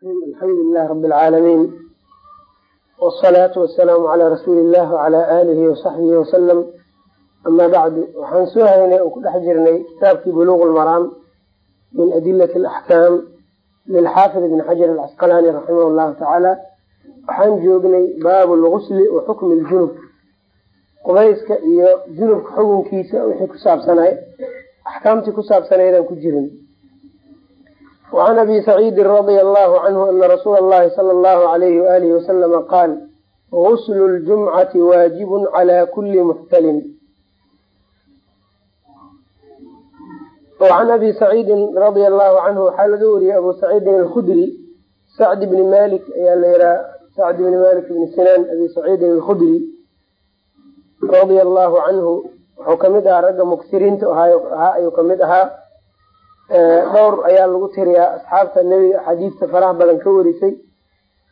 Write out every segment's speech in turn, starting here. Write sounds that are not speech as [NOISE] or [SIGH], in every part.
alxamdu lilah rabi alcaalamiin wsalaatu wasalaamu calaa rasuuli illah wacalaa aalihi wasaxbihi wasalam amaa bacdu waxaan soo haynay oo ku dhex jirnay kitaabkii buluuq lmaraam min adilati alaxkaam lilxaafid ibni xajar alcasqalaani raximah llahu tacaala waxaan joognay baabu lgusli wa xukmi ljunub qubayska iyo junubka xukunkiisa wixii ku saabsanay axkaamtii ku saabsanaydaan ku jirin وعn abi سacيidi radي الlه عnه ana rasuul الlahi slى الlه عlyh وalih وsلم qaal غusl الجumcati waajib عlى kuli muxtalin وعn abi سacيidi radي الlahu عnhu waxaa laga wariyey abu سacيidin الkudri sacd bni malik ayaa la yihaa sacd bni malik bni sinaan abi سacيidin الkudri radي الlahu canhu wuxuu kamid ahaa ragga muksiriinta ahaa ayuu kamid ahaa dhowr ayaa lagu tiriyaa asxaabta nebiga axaadiista faraha badan ka warisay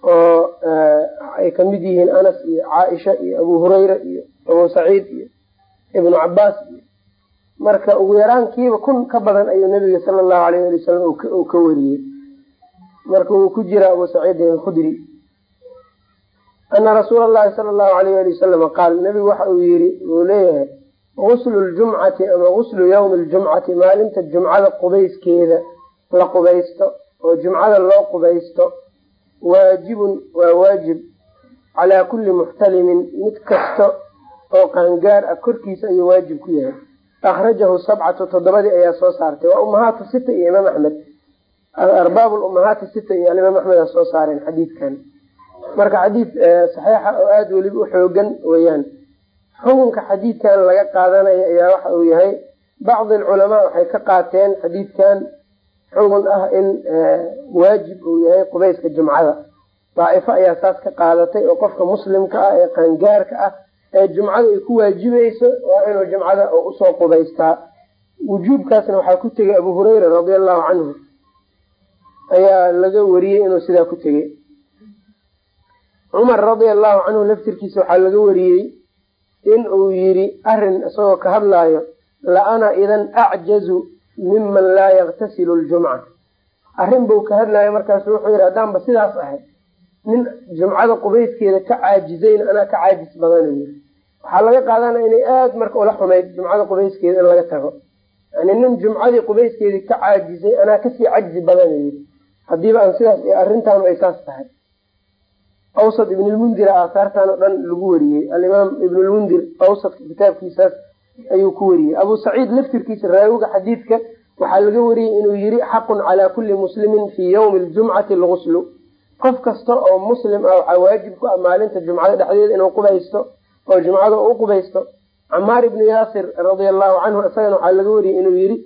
oo ay ka mid yihiin anas iyo caaisha iyo abu hurayra iyo abu saciid iyo ibnu cabaas iyo marka ugu yaraankiiba kun ka badan ayuu nebiga sala allahu alayh ali wasalam uu ka wariyey. Marka uu ku jira abu saciidin alkhudri ana rasuula allahi sala allahu alayh ali wasalama qaal nebigu waxa uu yiri uu leeyahay guslu ljumcati ama guslu yawmi ljumcati maalinta jumcada qubayskeeda la qubaysto oo jumcada loo qubaysto waajibun waa waajib calaa kulli muxtalimin mid kasta oo qaangaar ah korkiisa ayuu waajib ku yahay akhrajahu sabcatu toddobadii ayaa soo saartay waa umahaatu sita iyo imaam axmed arbaab umahaati sita iyo alimaam axmed a soo saareen xadiidkan marka xadiid saxiixa oo aada weliba u xoogan weeyaan xukunka xadiidkan laga qaadanayo ayaa waxa uu yahay bacdi alculamaa waxay ka qaateen xadiidkan xugun ah in waajib uu yahay qubayska jumcada. Daa'ifo ayaa saas ka qaadatay oo qofka muslimka ah ee qaangaarka ah ee jumcada ay ku waajibayso waa inuu jumcada u soo qubaystaa. Wujuubkaasna waxaa ku tegay abu hureyra radia allahu canhu ayaa laga wariyey inuu sidaa ku tegey cumar radia allahu canhu laftirkiisa waxaa laga wariyey in uu yidhi arrin isagoo ka hadlaayo la ana idan acjazu miman laa yaktasilu ljumca. Arrin buu ka hadlaayo markaasu wuxuu yidhi haddaanba sidaas ahay nin jumcada qubayskeeda ka caajizayna anaa ka caajis badanu yiri waxaa laga qaadanaya inay aada marka ula xumayd jumcada qubayskeeda in laga tago. Yani nin jumcadii qubayskeedii ka caajizay anaa ka sii cajzi badanu yiri hadiiba aan sidaas arrintaanu ay saas tahay awsad ibnlmundira aahaartan oo dhan lagu wariyey. Alimaam ibnlmundir awsadka kitaabkiisaas ayuu ku wariyey. Abu saciid laftirkiisa raawiga xadiidka waxaa laga wariyey inuu yiri xaqun calaa kulli muslimin fii yawmi ljumcati lguslu qof kasta oo muslim ah waxaa waajib ku ah maalinta jumcada dhexdeeda inuu qubaysto oo jumcada u qubaysto. Camaar ibnu yaasir radia allahu canhu isagana waxaa laga wariyey inuu yiri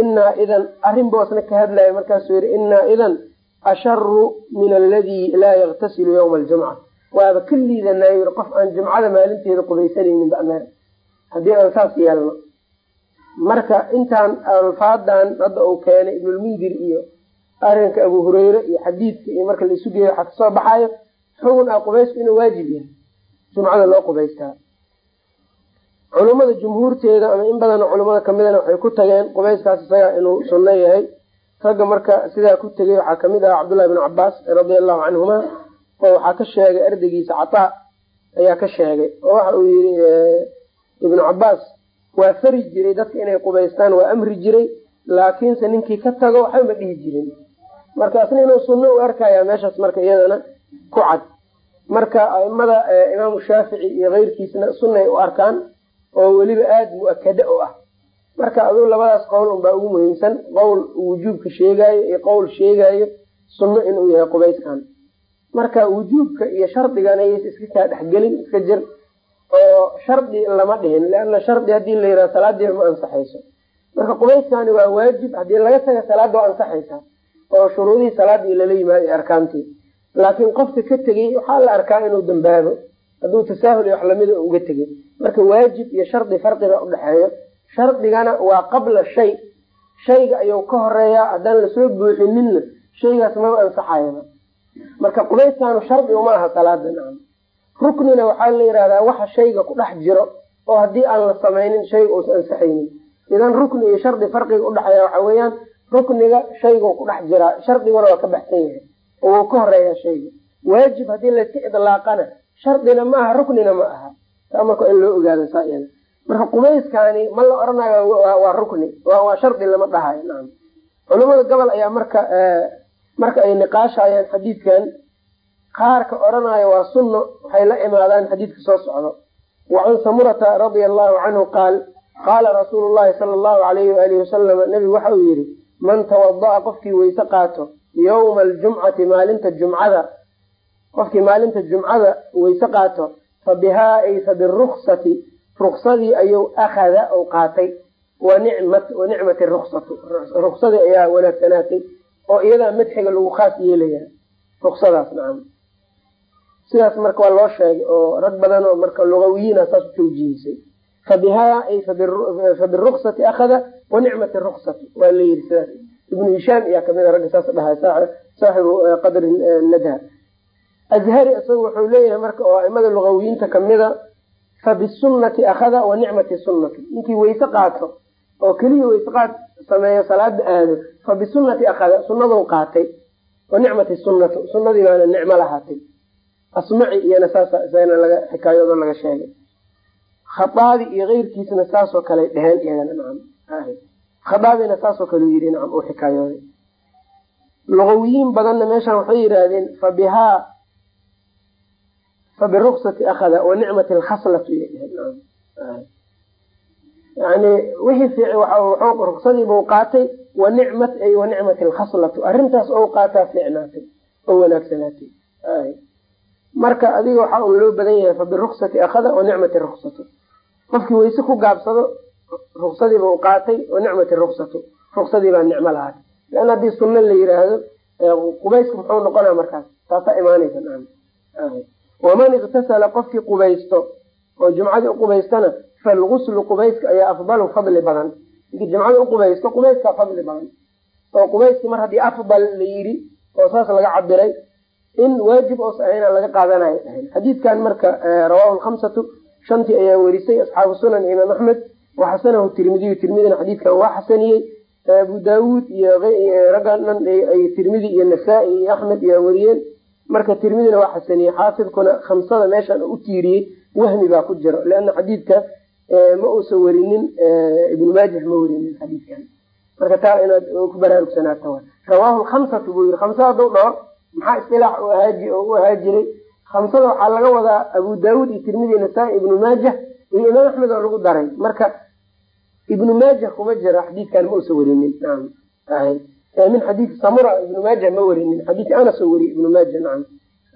inaa idan arrin boosna ka hadlaya markaasuu yihi inaa idan asharu min aladii laa yaktasilu ywma aljumca waaba ka liidanay qof aan jumcada maalinteeda qubaysanaynin bameen haddii aan saas yeelno. Marka intaan alfaadan hadda uu keenay ibnulmundir iyo arinka abu hureyre iyo xadiidka iyo marka laisu geeyo waxaa ka soo baxayo xugun ah qubaysku inuu waajib yahay. Jumcada loo qubaystaa. Culummada jumhuurteeda ama in badan culummada kamidana waxay ku tageen qubayskaas isaga inuu sunno yahay ragga marka sidaa ku tegay waxaa ka mid ah cabdullahi bnu cabaas radia allahu canhuma oo waxaa ka sheegay ardaygiisa cataa ayaa ka sheegay oo waxa uu yii ibnu cabaas waa fari jiray dadka inay qubaystaan waa amri jiray laakiinse ninkii ka tago waxba ma dhihi jirin. Marka asna inuu sunno u arkaya meeshaas marka iyadana ku cad. Marka aimada imaamu shaafici iyo keyrkiisna sunnay u arkaan oo weliba aada mu'akada u ah marka aduu labadaas qowl unbaa ugu muhiimsan qowl wujuubka sheegaayo iyo qowl sheegaayo sunno inuu yahay qubayskan. Marka wujuubka iyo shardigana yays iska kaa dhexgelin iska jir oo shardi lama dhihin leana shardi haddii la yiraha salaadiiba ma ansaxayso. Marka qubayskani waa waajib haddii laga taga salaada waa ansaxaysaa oo shuruudihii salaadii lala yimaado arkaantii. Laakiin qofka ka tegey waxaa la arkaa inuu dambaabo hadduu tasaahul iyo wax lamida uga tegay marka waajib iyo shardi farqiba udhexeeyo shardigana waa qabla shay. Shayga ayuu ka horeeyaa haddaan la soo buuxininna shaygaas maba ansaxayaba marka qubayskaanu shardi uma aha salaada nacam. Ruknina waxaa la yihahdaa waxa shayga ku dhex jiro oo haddii aan la samaynin shayga uusa ansaxaynin. Idan rukni iyo shardi farqiga udhexeeya waxa weeyaan rukniga shayguu ku dhex jiraa shardiguna waa ka baxsan yahay. Oo wuu ka horeeyaa shayga. Waajib haddii layska idlaaqana shardina ma aha ruknina ma aha. Taa marka in loo ogaado saa iyada marka qubayskaani ma la oranayo waa rukni waa shardi lama dhahayo naam. Culamada gobol ayaa marka marka ay niqaashayaan xadiidkan qaarka odhanayo waa sunno waxay la imaadaan xadiidka soo socdo. Wacan samurata radia allahu canhu qaal qaala rasuulu llahi sala allahu alayhi waalihi wasalam nebigu waxa uu yihi man tawada'a qofkii weyse qaato yowma aljumcati maalinta jumcada qofkii maalinta jumcada weyse qaato fa bihaa ay fa biruksati ruksadii ayuu akhada ou qaatay. Wa nicmati ruksatu ruksadii ayaa wanaagsanaatay oo iyadaa madxiga lagu khaas yeelaya ruksadaas nacam sidaas marka waa loo sheegay oo rag badan marka lugawiyiina saas u tawjihisay fa bihaa ay fa biruksati akhada wa nicmati ruksati waa la yidhi sidaas. Ibnu hishaam ayaa ka mid a ragga saas dhahay saaxibu qadri nadha azhari isagu wuxuu leeyahay marka oo aimada lugawiyiinta kamida fa bisunati akhada wa nicmati sunnati. Ninkii weyse qaato oo keliya weyse qaad sameeyo salaada aado fa bisunati akhada sunadou qaatay. Wa nicmati sunnatu sunadii baana nicmo lahaatay. Asmaci iyana saasa laga xikaayoodo laga sheegay. Khataabi iyo keyrkiisna saasoo kale dheheen iyagana nacam khadaabina saasoo kale yidhi nacam uu xikaayooday. Lugawiyiin badanna meeshan waxay yidhaahdeen fa bihaa fa biruksati akhada wa nicmati alkhaslatu iyay dheheen nacam yani wixii ruksadiibuu qaatay wa nicmat ay wa nicmati alkhaslatu arrintaas ou qaataa fiicnaatay oo wanaagsanaatay marka adiga waxaa un loo badan yahay fa biruksati akhada wa nicmati ruksatu qofkii weyse ku gaabsado ruksadiibuu qaatay wa nicmati ruksatu ruksadii baa nicmo lahaatay lan haddii sunno la yiraahdo qubaysku muxuu noqonaa markaas taasaa imaanaysa waman iktasala qofkii qubaysto oo jumcadii uqubaystana falguslu qubayska ayaa afdalu fadli badan ninkii jumcada uqubaysto qubayskaa fadli badan oo qubayskii mar haddii afdal la yidhi oo saas laga cabiray in waajib oos ahayna laga qaadanayo dhahen xadiidkan marka rawaahu lkhamsatu shantii ayaa werisay asxaabu sunan imaam axmed waxasanahu tirmidiyu tirmidina xadiidkan waa xasaniyey abu daawuud iyo raggan dhan ay tirmidi iyo nasaa-i iyo axmed ayaa weriyeen marka tirmidina waa xasaniyey xaafidkuna khamsada meeshan u tiiriyey wahmi baa ku jiro leana xadiidka ma uusan werinin ibnu maajah ma werinin xadiidkan. Marka taa inaad ku baraarugsanaato rawaahu lkhamsatu buu yiri khamsa hadduu dhaho maxaa istilaax u ahaa jiray khamsada waxaa laga wadaa abu daawuud iyo tirmidi nasaa-i ibnu maajah iyo imaam axmed oo lagu daray. Marka ibnu maajah kuma jira xadiidkan ma usan werinin min xadiidi samura ibnu maajah ma werinin xadiisi anas oo weriye ibnu maajah nacam.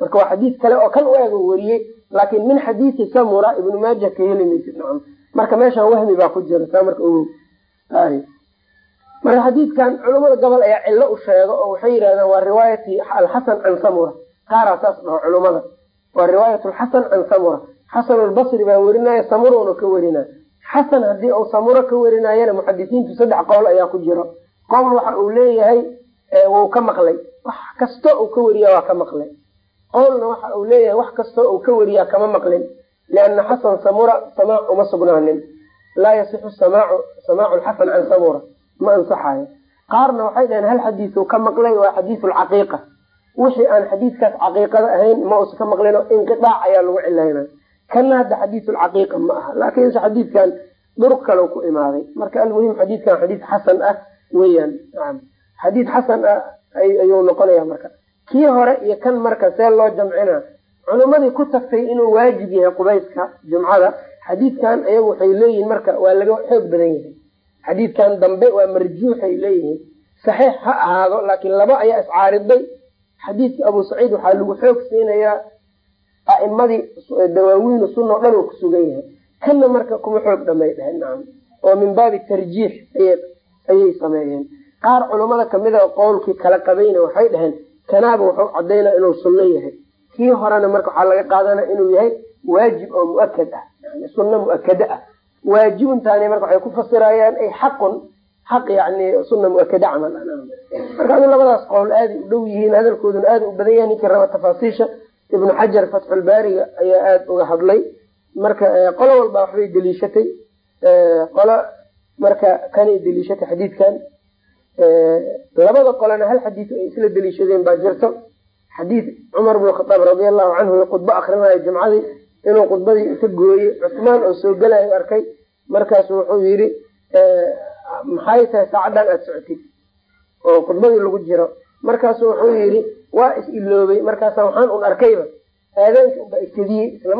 Marka waa xadiis kale oo kan u eg oo weriyey laakin min xadiisi samura ibnu maajah ka heli maysid nacam. Marka meeshan wahmi baa ku jira taa marka ogow. Marka xadiidkan culamada gobol ayaa cillo u sheego oo waxay yidhahdaan waa riwaayati alxasan can samura. Qaaraa saas dhaho culamada waa riwaayat lxasan can samura. Xasan albasri baa werinaya samuruna ka werinaya xasan haddii uu samuro ka werinayana muxadisiintu saddex qowl ayaa ku jiro qowl waxa uu leeyahay wuu ka maqlay. Wax kasto uu ka weriya waa ka maqlay. Qowlna waxa uu leeyahay wax kastoo uu ka weriyaa kama maqlin. Liana xasan samura samaac uma sugnaanin. Laa yasixu samaacu samaacu lxasan can samura. Ma ansaxayo qaarna waxay dhaheen hal xadiisuu ka maqlay waa xadiisu lcaqiiqa wixii aan xadiiskaas caqiiqada ahayn ma uusa ka maqlin oo inqiaac ayaa lagu cilaynay kana hadda xadiisulcaqiiqa ma aha. Laakiinse xadiidkan duruq kale ku imaaday. Marka almuhim xadiidkan xadiis xasan ah weeyaan. Nacam xadiis xasan ah ayuu noqonaya marka. Kii hore iyo kan marka see loo jamcina culimadii ku tagtay inuu waajib yahay qubayska jumcada xadiidkan ayagu waxay leeyihiin marka waa laga xoog badan yahay. Xadiidkan dambe waa marjuuxay leeyihiin. Saxiix ha ahaado laakiin laba ayaa iscaariday xadiidka abu saciid waxaa lagu xoog siinayaa. A'imadii dawaawiinu sunna dhan uu ku sugan yahay. Kanna marka kuma xoog dhamay dheheen nacam oo min baabi tarjiix ayay sameeyeen. Qaar culummada kamida qowlkii kala qabayna waxay dhaheen kanaaba wuxuu cadaynaa inuu sunno yahay. Kii horena marka waxaa laga qaadanaya inuu yahay waajib oo muakad ah. Yani sunno muakada ah. Waajibuntaani marka waxay ku fasirayaan ay xaqun. Xaq yani sunna muakada camal marka adu labadaas qowl aaday u dhow yihiin hadalkooduna aada u badan yahay ninkii raba tafaasiisha ibnu xajar fatxulbaariga ayaa aada uga hadlay. Marka qolo walba waxbay deliishatay. Qolo marka kanay deliishatay xadiidkan labada qolena hal xadiis ay isla deliishadeen baa jirto. Xadiid cumar bn khadaab radia allahu canhu khudbo akrinayo jumcadii inuu khudbadii inta gooyey cusmaan oo soo gelayo arkay. Markaasu wuxuu yidhi maxay tahay saacaddan aada socotid? Oo khudbadii lagu jiro. Markaasu wuxuu yidhi waa is iloobay markaasa waxaan un arkayba aadaanka unba ikadiyey isla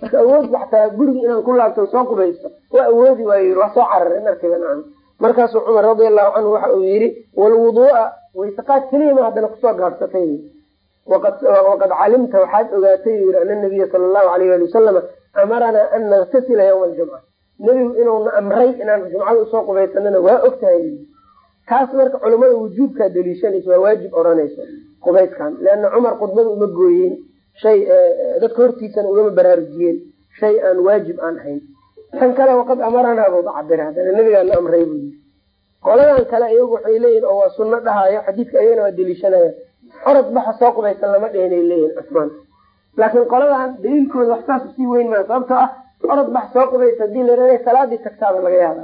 marka awood baxtaa gurigi inaan ku laabto soo qubaysto waa awoodi waayo waa soo cararay in arkayba nacam. Markaasuu cumar radia allahu canhu waxa uu yidhi walwuduu'a waysaqaad keliya ma haddana ku soo gaabsatay waqad calimta waxaad ogaatay yii ana nabiya sala allahu alayh ali wasalama amaranaa an naktasila yawma aljumca. Nebigu inuuna amray inaan jumcada u soo qubaysanana waa ogtahay. Taas marka culamada wujuubkaa daliishanaysa waa waajib odhanaysa qubayskan leana cumar khudbada uma gooyeen shay dadka hortiisana ugama baraarujiyeen. Shay aan waajib aan ahayn tan kale waqad amaranaa buuba cabira haddana nebigaana amray buu yii qoladan kale iyagu waxay leeyihiin oo waa sunno dhahayo xadiidka ayagana waa daliishanaya orod baxa soo qubaysan lama dhehnay leeyihiin cusmaan. Laakiin qoladan daliilkooda wax saas u sii weyn maa sababtoo ah orod bax soo qubaysa haddii la raa salaadii tagtaaba laga yaaba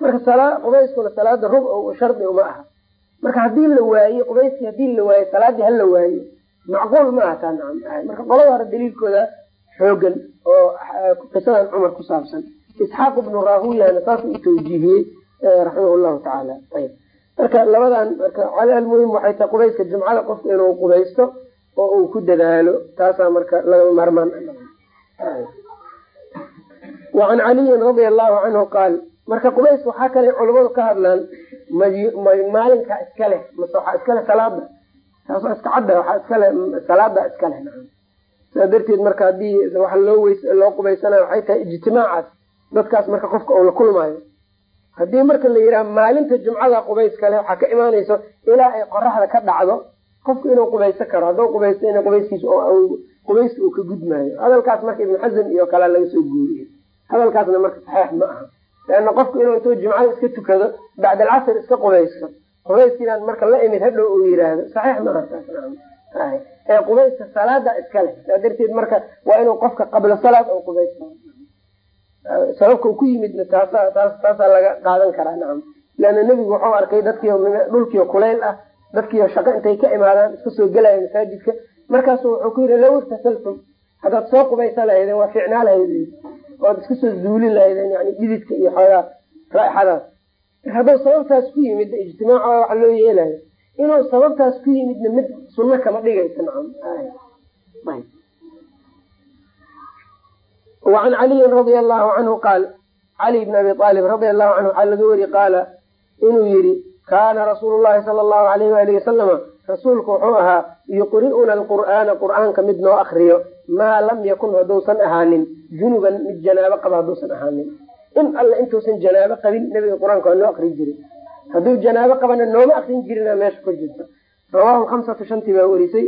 marka qubayskuna salaada rug shardi uma aha. Marka haddii la waaye qubayskii haddii la waaye salaadii hala waaye macquul ma aha taa nacam marka qolada hore daliilkooda xoogan oo qisadan cumar ku saabsan. Isxaaq ibnu rahuyana saas u tawjiihiyey raximah llahu tacaala. Ayb. Marka labadan marka almuhim waxay tahay qubayska jumcada qofka inuu qubaysto oo uu ku dadaalo taasaa marka laga maarmaan. Wacan caliyin radia allahu canhu qaal marka qubays waxaa kale culamadu ka hadlaan maalinka iska leh mase waxaa iska leh salaada taasoo iska cadda waxaa iska leh salaada iska leh saa darteed marka haddii waxa loo weys loo qubaysanayo waxay tahay ijtimaacaas dadkaas marka qofka uu la kulmaayo. Haddii marka la yidhaha maalinta jumcada qubays kale waxaa ka imaanayso ilaa ay qoraxda ka dhacdo qofku inuu qubaysto karo hadduu qubaysto in qubayskiis qubayska uu ka gudmaayo. Hadalkaas marka ibnu xasan iyo kalea laga soo guuriyey. Hadalkaasna marka saxeix ma aha. Leana qofku inuu intuu jumcada iska tukado bacd alcasr iska qubaysto qubayskiinaan marka la imid hadhow uu yihaahdo saxiix ma aha taas qubayska salaada iska leh. Saa darteed marka waa inuu qofka qabla salaad u qubaysto sababka ku yimidna taasaa laga qaadan karaa. Nacam leana nebigu wuxuu arkay dadkii dhulkiio kuleyl ah dadkiio shaqo intay ka imaadaan iska soo gelaya masaajidka. Markaasu wuxuu ku yidhi law irtasaltum. Haddaad soo qubaysa lahaydeen waa ficnaa lahayd oad iska soo zuuli lahaydeen yani dhididka iyo xoogaa raaixadaas hadduu sababtaas ku yimid ijtimaaca waxa loo yeelayo inuu sababtaas ku yimidna mid sunno kama dhigaysa wacan caliyin radia allahu canhu qaal cali bn abi aalib radia allahu canhu waxaa laga weri qaala inuu yihi kaana rasuulu llahi sala allahu alayh waalihi wasalama rasuulku wuxuu ahaa yuqri'una alqur'aana qur'aanka mid noo akriyo maa lam yakun hadduusan ahaanin junuban mid janaabo qaba hadduusan ahaanin in alle intuusan janaabo qabin nebiga qur'aanka noo akrin jiray. Hadduu janaabo qabana nooma akrin jirina meesha ku jirta. Rawaahu hamsatu shantii baa werisay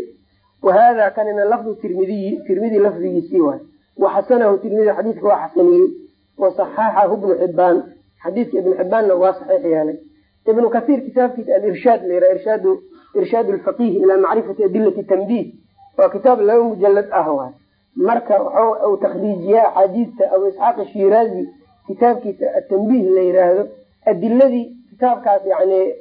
wa hada kanina lafdu tirmidiyi tirmidi lafdigiisii waay. Waxasanahu tirmidi xadiidka waa xasaniyey. Wasaxaxahu ibnu xibaan xadiidka ibnu xibaanna waa saxiix yeelay ibnu kasiir kitaabkiisa alirshaad la yiraha irshaad irshaad lfaqiih ilaa macrifati adilati tanbiih waa kitaab laba mujalad ah waay. Marka wuxuu takhriijiyaa axaadiista abu isxaaq shiraazi kitaabkiisa atanbiih la yiraahdo adiladii kitaabkaas yani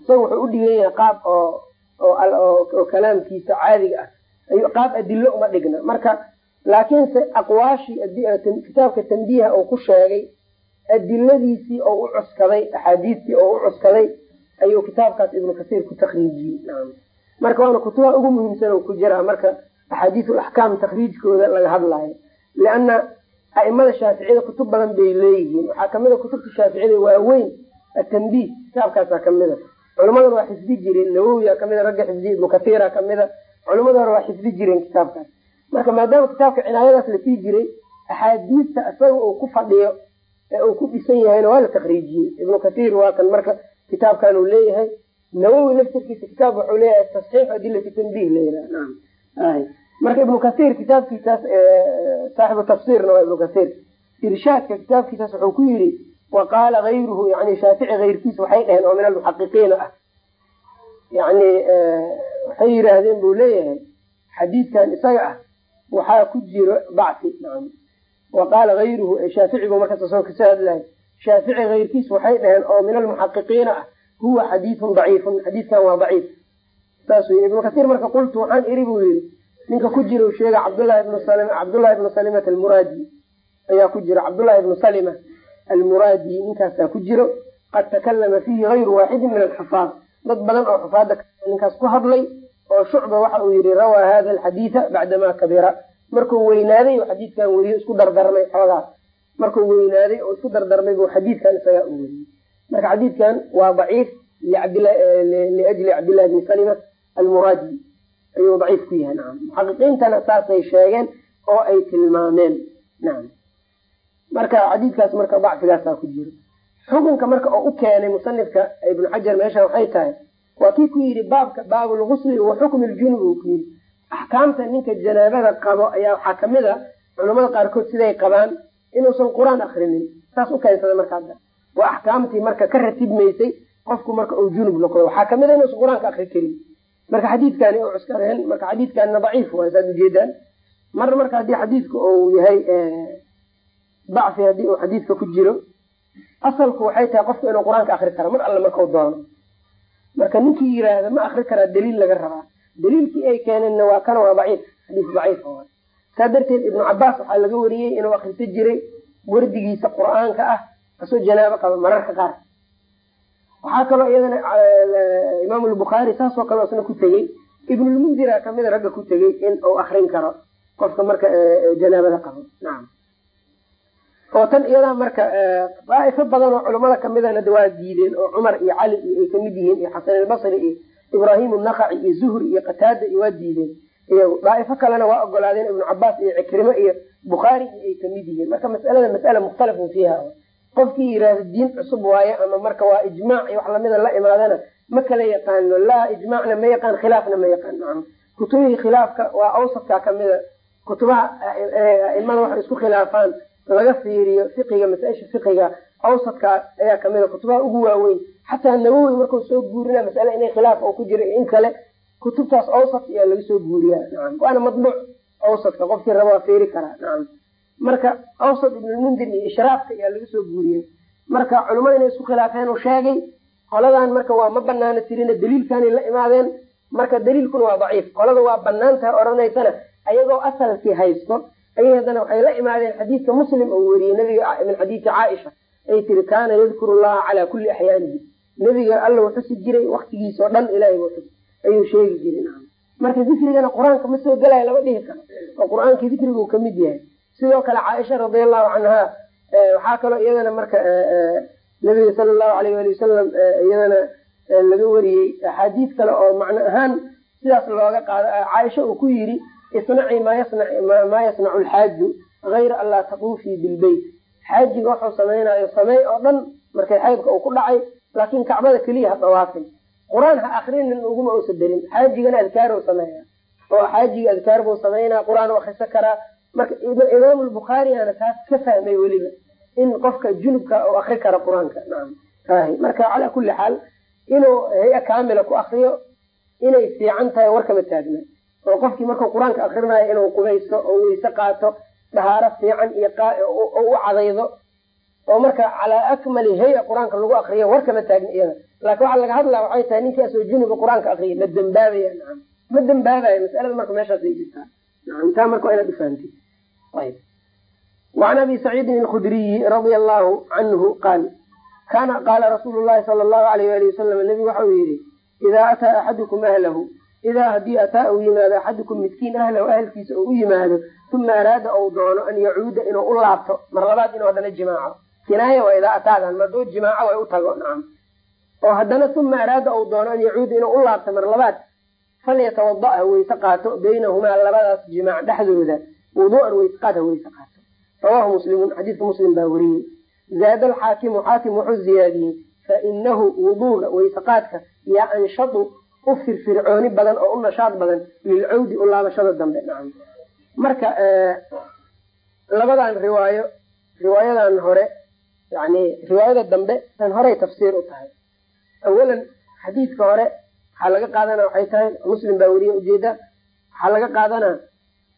isaga wuxuu u dhigan yahay qaab oo oo kalaamkiisa caadiga ah. Qaab adilo uma dhigna. Marka laakiinse aqwaashii kitaabka tanbiiha uu ku sheegay adiladiisii oo u cuskaday axaadiistii oo u cuskaday ayuu kitaabkaas ibnu kasiir ku takriijiyey marka waana kutubaha ugu muhiimsan ku jira marka axaadiisul axkaam takriijkooda laga hadlayo. Lianna a'imada shaaficiyada kutub badan bay leeyihiin. Waxaa ka mid a kutubta shaaficiyada waaweyn atanbiih kitaabkaasaa kamida culimadana waa xifdi jireen nawowiya kamida ragga xifdiya ibnu kasiira kamida culimada hore waa xifdi jireen kitaabkaas. Marka maadaama kitaabka cinaayadaas la sii jiray axaadiista isaga uu ku fadhiyo ee uu ku dhisan yahayna waa la takriijiyey ibnu kasiir waa kan marka kitaabkan uu leeyahay. Nawowi laftirkiisa kitaab wuxuu leeyahay tasxiix adilati tanbiih layiraha marka ibnu kasiir kitaabkiisaas saaxibu tafsiirna waa ibnu kasiir irshaadka kitaabkiisaas wuxuu ku yidhi wa qaala gayruhu yani shaafici keyrkiisa waxay dhaheen oo min almuxaqiqiina ah yani waxay yidhaahdeen buu leeyahay xadiidkan isaga ah waxaa ku jiro bacsi wa qaala ayruhu shaaficigu markaas soo ka soo hadlahay shaafici keyrkiis waxay dhaheen oo min almuxaqiqiina ah huwa xadiidun daciifun xadiidkan waa daciif. Saasuu yii ibnu kasiir marka qultu waxaan iri buu yihi ninka ku jira sheega cabdullahi ibnu salima cabdullahi ibnu salimata almuraadi ayaa ku jira cabdullahi ibnu salima almuraadi ninkaasaa ku jiro. Qad takalama fiihi gayru waaxidin min alxufaad dad badan oo xufaada ninkaas ku hadlay oo shucba waxa uu yihi rawaa hada alxadiida bacdama kabira. Markuu weynaaday xadiidkan weriyo isku dardarmay xoogaa. Markuu weynaaday oo isku dardarmay buu xadiidkan isagaa u weriyey marka xadiidkan waa daciif liajli cabdillahi bni salima almuraadi ayuu daciif ku yahay nacam muxaqiqiintana saasay sheegeen oo ay tilmaameen nacam marka xadiidkaas marka dacfigaasaa ku jiro. Xukunka marka oo u keenay musanifka ibnu xajar meeshan waxay tahay waa kii ku yidhi baabka baabulgusli wa xukmi ljunub uu ku yidhi. Axkaamta ninka janaabada qabo ayaa waxaa ka mid a culamada qaarkood siday qabaan inuusan qur'aan akrinin saas u keensada marka hadda. Waa axkaamtii marka ka ratibmaysay qofku marka uu junub noqdo. Waxaa ka mid a inuusan qur'aanka akri karin marka xadiidkani u cuskadeen marka xadiidkanna daciif waay saad ujeedaan mar marka haddii xadiidka uu yahay dacfi haddii uu xadiidka ku jiro asalku waxay tahay qofku inuu qur'aanka akri karo mar alle markau doono. Marka ninkii yiraahda ma akri karaa daliil laga rabaa. Daliilkii ay keeneenna waa kana waa daciif xadiis daciif saa darteed ibnu cabaas waxaa laga wariyey inuu akrisa jiray wardigiisa qur'aanka ah asoo janaabo qaba mararka qaar waxaa kaloo iyadana imaam lbukhaari saasoo kale isna ku tegey. Ibnulmundira kamida ragga ku tegey in uu akrin karo qofka marka janaabada qabo. Nacam oo tan iyadaa marka daaifo badan oo culamada kamidana da waa diideen oo cumar iyo cali iyo ay ka mid yihiin iyo xasan albasri iyo ibrahim nakaci iyo zuhri iyo qataada iyo waa diideen. Iyagu daaifo kalena waa ogolaadeen ibnu cabaas iyo cikrimo iyo bukhaari iyo ay ka mid yihiin. Marka masalada masala mukhtalafun fiiha qofkii yiraahda diin cusub waaye ama marka waa ijmaac iyo wax lamida la imaadana ma kala yaqaano laa ijmaacna ma yaqaan khilaafna ma yaqaan. Nacam kutubihii khilaafka waa awsadka kamida. Kutubaha aimada waxay isku khilaafaan laga fiiriyo fiqiga masaa-isha fiqiga awsadka ayaa kamida. Kutubaha ugu waaweyn xataa nawowi markuu soo guurina masale inay khilaaf oo ku jira in kale kutubtaas awsad ayaa laga soo guuriyaa. Nacam waana madbuuc awsadka qofkii raba waa fiiri karaa. Nacam marka awsad ibnulmundir iyo ishraafka ayaa laga soo guuriyey. Marka culimada inay isku khilaafeen uu sheegay qoladan marka waa ma banaana tirina daliilkanay la imaadeen. Marka daliilkuna waa daciif. Qolada waa bannaan tahay odhanaysana ayagoo asalkii haysto ayay haddana waxay la imaadeen xadiidka muslim oo weriyey nabiga min xadiidi caaisha. Ay tiri kaana yadkuru llaha calaa kulli axyaanihi. Nebiga alla uu xusi jiray waktigiisa oo dhan ilahay buu ayuu sheegi jiray. Marka dikrigana qur'aanka ma soo gelaya lama dhihi karo oo qur'aankii dikrigu ka mid yahay sidoo kale caaisha radiallahu canha waxaa kaloo iyadana marka nabiga sala allahu alayh ali wasalam iyadana laga wariyey axaadiis kale oo macno ahaan sidaas looga qaado caaisha uu ku yiri isnacii maa yasnacu alxaaju hayra an laa taquufii bilbeyt xaajiga waxuu samaynayo sameey oo dhan markay xaydka uu ku dhacay laakin kacbada keliya ha dawaafin qur'aan ha akrinin uguma uusa darin xaajigana adkaaruu sameeya oo xaajiga adkaar buu samaynaa qur'aan akriso karaa marka imaam lbukhaarigana taas ka fahmay weliba in qofka junubka uu akri karo qur'aanka. Naam. Marka calaa kulli xaal inuu hay'a kaamila ku akriyo inay fiican tahay warkama taagna oo qofkii markuu qur'aanka akrinayo inuu qubaysto oo weyse qaato dhahaaro fiican iyo u cadaydo oo marka calaa akmali hay'a qur'aanka lagu akriyo warkama taagna iyada. Laakin waxaa laga hadlaa waxay tahay ninkaasoo junuba qur'aanka akriya ma dembaabaya ma dembaabayo masalada marka meeshaasay jirtaa. Taa marka waa inaad ufahamtid وعn abi سacيidi الkdriyi radي الlahu canhu qaal kana qaala rasuul lahi sal الlahu alayh ali wasalam nebigu waxau yihi idaa ataa axadukum ahlahu idaa haddii ataa uu yimaado axadukum midkiin ahlahu ahelkiisa oo u yimaado uma araada ou doono an yacuuda inuu u laabto mar labaad inuu haddana jimaaco kinaaya waa idaa ataadan maduu jimaaco way u tago nacam oo haddana uma araada ou doono an yacuuda inuu u laabto mar labaad falyatawada ha weyse qaato baynahumaa labadaas jimaac dhexdooda wuduan weyseqaad ha weyse qaato rawahu muslimun xadiidka muslim baa weriyey zaada alxaakimu xaakim wuxuu ziyaadiyey. Fainahu wuduuga weyseqaadka yaa anshadu u firfircooni badan oo u nashaad badan lilcawdi u laabashada dambe. Nacam marka labadan riwaayo riwaayadan hore yani riwaayada dambe tan horey tafsiir u tahay. Awalan xadiidka hore waxaa laga qaadana waxay tahay muslim baa weriye ujeeda waxaa laga qaadana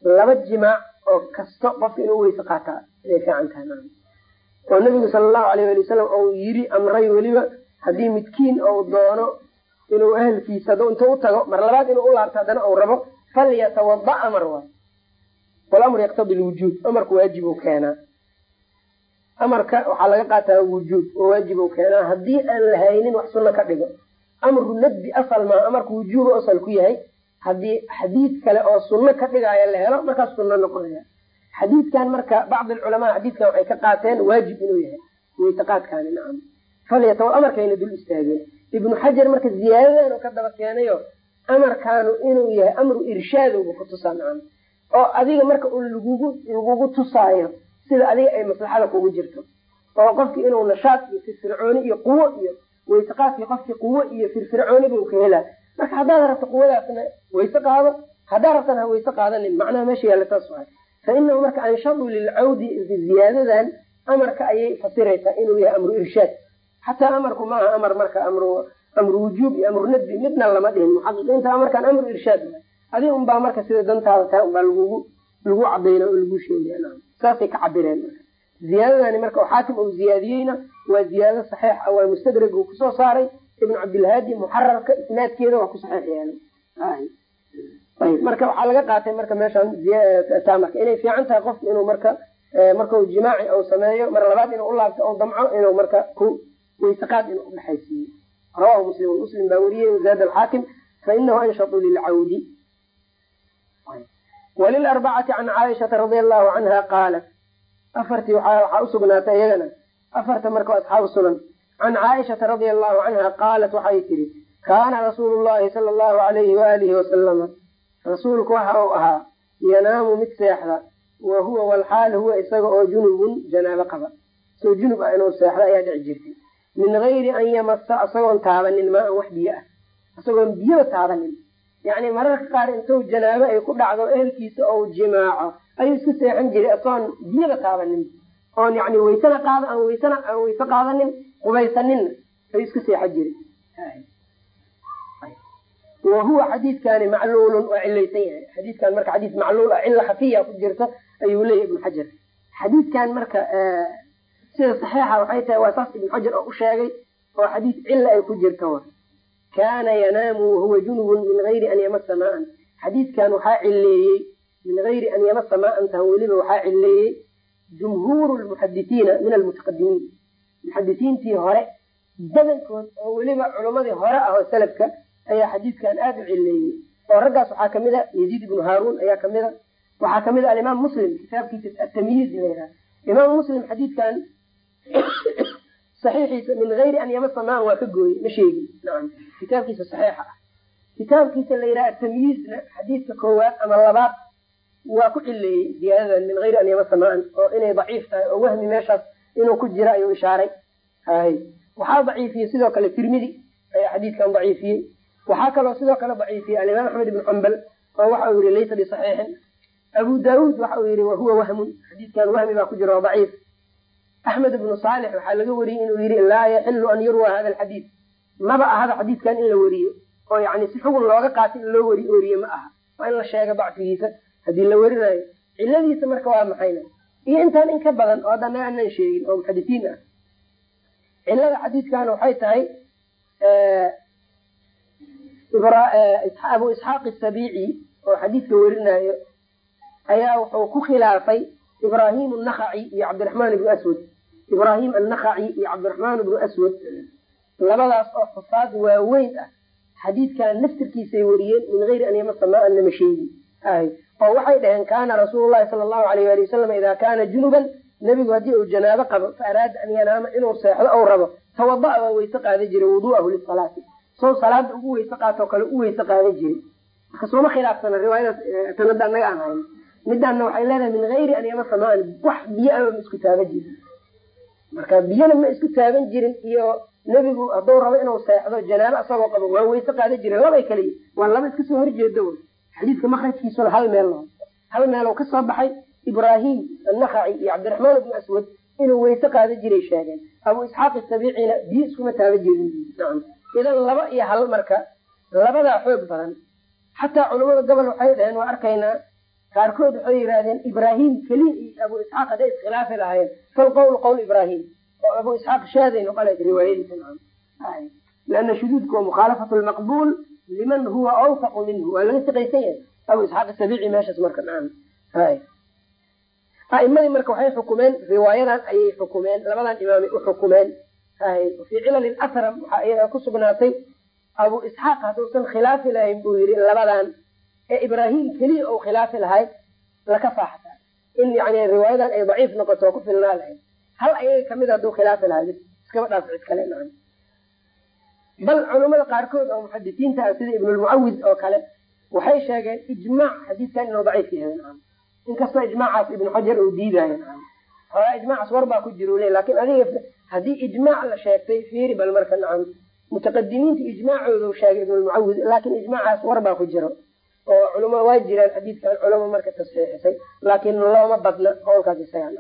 laba jimaac oo kasto qofka inuu weyse qaataa inay fiican tahay oo nabigu sala allahu alayh ali wasalam ou yiri amray weliba haddii midkiin ou doono inuu ahelkiisa hadduu intuu utago mar labaad inuu u laabto haddana uu rabo falyatawada amar waay walamru yaqtadi lwujuub amarku waajib u keenaa. Amarka waxaa laga qaataa wujuub oo waajib keenaa. Haddii aan la haynin wax sunno ka dhigo amru nadbi asal maa amarku wujuuba asal ku yahay haddii xadiid kale oo sunno ka dhigaya la helo markaas sunno noqonaya. Xadiidkan marka bacd alculamaa xadiidkan waxay ka qaateen waajib inuu yahay waytaqaadkaani nacam. Falyatawa amarkayna dul istaageen. Ibnu xajar marka ziyaadadan ka daba keenayo amarkaanu inuu yahay amru irshaadoba ku tusaa nacam. Oo adiga marka uu lagugu lagugu tusaayo sida adiga ay maslaxada kugu jirto. Oo qofki inuu nashaad iyo firfircooni iyo quwo iyo waytaqaadkii qofkii quwo iyo firfircooni buu ka helaa marka haddaad rabto quwadaasna wayse qaado. Haddaad rabtana ha wayse qaadanin macnaha meesha yaalla saas waay. Fa marka anshadu lilcawdi ziyaadadan amarka ayay fasiraysaa inuu yahay amru irshaad. Xataa amarku maaha amar marka amru amru wujuub iyo amru nadbi midna lama dhihin. Muxaqiqiinta amarkan amru irshaad adiga unbaa marka sida dantaada taa unbaa lagugu lagu cadayna oo lagu sheegaya saasay ka cabireen marka. Ziyaadadani marka xaakim uu ziyaadiyeyna waa ziyaado saxiix ah waa mustadrag uu ku soo saaray ibn cabdilhaadi muxararka isnaadkeeda waa ku saxiix yeelay marka waxaa laga qaatay marka meeshan taa marka inay fiican tahay qofku inuu marka markau jimaaci ou sameeyo mar labaad inuu ulaabto ou damco inuu marka ku waytaqaad inuu udhexaysiiyo rawahu muslim muslim baa weriyey zaad alxaakim fainahu anshatu lilcawdi. Walilarbacati can caaishata radia allahu canha qaalat. Afartii waxaa usugnaatay iyagana. Afarta marka asxaabu sunan can caaishata radia allahu canha qaalat waxay tihi kaana rasuulu llahi sala allahu alayhi waalihi wasalama rasuulku waxa uu ahaa yanaamu mid seexda wa huwa walxaal huwa isaga oo junubun janaabo qaba isagoo junub ah inuu seexda ayaa dhici jirtay min gayri an yamasa isagoon taabanin maa-an wax biyo ah isagoon biyaba taabanin yacni mararka qaar intuu janaabo ay ku dhacdo ehelkiisa ou jimaaco ayuu isku seexan jiray isagoon biyaba taabanin oon yani aan wayse qaadanin qubaysaninna ayuu isku seexan jiray wa huwa xadiidkani macluulun waa cilaysan yahay xadiidkan marka xadiis macluul ah cilla khafiya ku jirta ayuu leeyahy ibnu xajar. Xadiidkan marka sida saxiixa waxay tahay waa saas ibnu xajar oo u sheegay oo xadiis cilla ay ku jirta wa kaana yanaamu wahuwa junubun min gayri an yamasa maa-an xadiidkan waxaa cileeyey min gayri an yamasa maa-an weliba waxaa cileeyey jumhuuru lmuxadisiina min almutaqadimiin muxadisiintii hore badankood oo weliba culammadii hore ah oo salafka ayaa xadiidkan aada u cileeyey oo raggaas waxaa ka mid a yaziid ibnu haaruun ayaa ka mid a. Waxaa ka mid a alimaam muslim kitaabkiisa atamyiiz layraa imaam muslim xadiidkan [COUGHS] saxiixiisa min gayri an yamasa maan waa ka gooyey ma sheegin. Kitaabkiisa saxiixa ah. Kitaabkiisa la yidhaha atamyiizna xadiidka koowaad ama labaad waa ku cileeyey ziyaadadan min gayri an yamasa maan oo inay daciif tahay oo wahmi meeshaas inuu ku jira ayuu ishaaray. Hay waxaa daciifiyey sidoo kale tirmidi ayaa xadiidkan daciifiyey. Waxaa kaloo sidoo kale daciifiyey alimaam axmed ibn xambal oo waxa uu yihi laysa bisaxiixin. Abu daauud waxa uu yihi wahuwa wahmun. Xadiidkan wahmi baa ku jira oo daciif. Axmed ibnu saalix waxaa laga wariyey inuu yihi laa yaxilu an yurwa hada alxadiid. Maba ahada xadiidkan in la weriyo oo yani si xugun looga qaato in loo weri weriye ma aha. Waa in la sheega dacfigiisa. Haddii la werinayo ciladiisa marka waa maxayna iyo intaan in ka badan oo haddana aanan sheegin oo muxadisiin ah. Cilada xadiidkan waxay tahay abu isxaaq asabiici oo xadiidka werinayo ayaa wuxuu ku khilaafay ibrahim annakhaci iyo cabdiraxmaan ibnu aswad. Ibrahim annakhaci iyo cabdiraxmaan ibnu aswad labadaas oo xufaad waaweyn ah xadiidkan naftirkiisay weriyeen min gayri an yamasa maa-an lama sheegin oo waxay dhaheen kaana rasuulu llahi sala allahu alayh ali wasalam idaa kaana junuban nebigu haddii uu janaabo qabo fa araada an yanaama inuu seexdo ou rabo. Tawada'a waa weyse qaada jiray wudu'ahu lisalaati sow salaada ugu weyse qaatoo kale u weyse qaadan jiray. Marka sooma khilaafsana riwaayadaas tanada anaga aan hayn midaanna waxay leedahay min gayri an yamasa maan wax biyo aba ma isku taaban jirin. Marka biyona ma isku taaban jirin iyo nebigu hadduu rabo inuu seexdo janaabo asagoo qabo waa weyse qaadan jiray labay kaliya waa laba iska soo horjeeda wy xadiidka makrajkiisuna hal meel hal meeloo ka soo baxay ibrahim annakhaci iyo cabdiraxmaan ibnu aswad inuu weyse qaadan jiray sheegeen. Abu isxaaq isabiicina biyo iskuma taaban jirin. Idan laba iyo hal marka labadaa xoog badan. Xataa culamada gobol waxay dhaheen waa arkaynaa qaarkood waxay yidhahdeen ibrahim keliya iyo abu isxaaq hadday iskhilaafi lahaayeen. Fal qowl qowl oo abu isxaaq shaaday noqoleed riwaayadiisa. Liana shuduudka waa mukhaalafatu lmaqbuul liman huwa awfaqu minhu waa laga siqaysan yahay abu isxaaq sabiici meeshaas marka a'imadii marka waxay xukumeen riwaayadan ayay xukumeen labadan imaamay u xukumeen. Hay. Fii cilali asram waxaa iyada ku sugnaatay abu isxaaq hadduusan khilaafi lahayn buu yidhi labadan ee ibraahim keliya ou khilaafi lahayd laka faaxta. In yani riwaayadan ay daciif noqoto ku filnaa lahayd. Hal ayaga ka mid hadduu khilaafi lahayd. Iskaba dhaaf cid kale bal culamada qaarkood oo muxadisiinta ah sida ibnulmucawid oo kale waxay sheegeen ijmaac xadiidkan inuu daciif yahay. Inkastoo ijmaacaas ibnu xajar uu diidayo xoogaa ijmaacaas war baa ku jira le laakiin adiga haddii ijmaac la sheegtay fiiri bal marka nacam mutaqadimiinta ijmaacooda sheegay ibnulmucawid laakin ijmaacaas war baa ku jiro oo culama waa jiraan xadiidkan culama marka tasxiixisay laakin looma badna qowlkaas isaga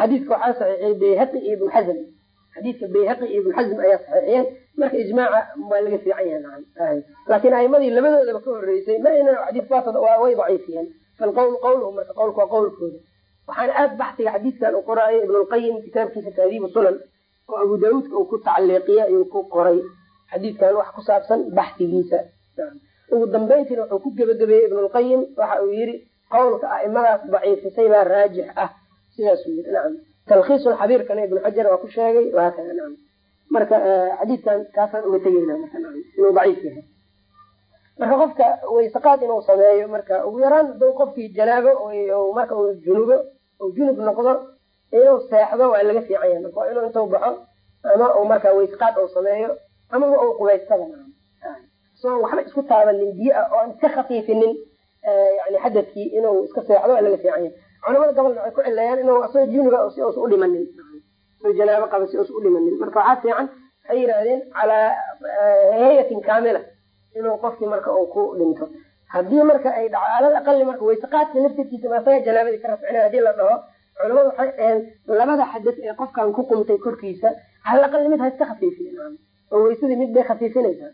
xadiidka waxaa saxiixiyey bayhaqi iyo ibnu xasm xadiidka bayhaqi iyo ibnu xasm ayaa saxiixiyeen marka ijmaaca waa laga fiican yahay laakiin aimadii labadoodaba ka horeysay ma aynan xadiidkaas way daciifiyeen. Falqowl qowluhu marka qowlku waa qowlkooda. Waxaana aad baxsiga xadiidkan uu qoraayo ibnulqayim kitaabkiisa tahdiibu sunan oo abu daawuudka uu ku tacliiqiya ayuu ku qoray xadiidkan wax ku saabsan baxsigiisa ugu dambeyntiina wuxuu ku gebagabeeyey ibnulqayim waxa uu yidhi qowlka a'imadaas daciifisay baa raajix ah. Sidaasuu yii nacam talkhiisulxabiirkana ibnu xajar waa ku sheegay marka xadiidkan kaasaan uga tegeyna inuu daciif yahay. Marka qofka waysaqaad inuu sameeyo marka ugu yaraan haduu qofkii janaabo marka uu junubo junub noqdo inuu seexdo waa laga fiican yahay marka waa inuu intuu baxo ama uu marka waysaqaad uu sameeyo amaba uu qubaystada isagoo waxba isku taabanin biyo ah oo aan iska khafiifinin yani xadadkii inuu iska seexdo waa laga fiican culamada gobolna waxay ku cileeyaan inuu asagoo junuba si uusa udhimanin soo janaabo qaba si uusa udhimanin marka waxaa fiican waxay yidhahdeen calaa hayatin kaamila inuu qofkii marka uu ku dhinto. Haddii marka ay dhaco alal aqali marka waysaqaadka laftirkiisa ma asaga janaabadii ka rafcina haddii la dhaho. Culamadu waxay dhaheen labada xadad ee qofkan ku qumtay korkiisa alal aqali mid ha iska khafiifiya oo waysadii mid bay khafiifinaysaa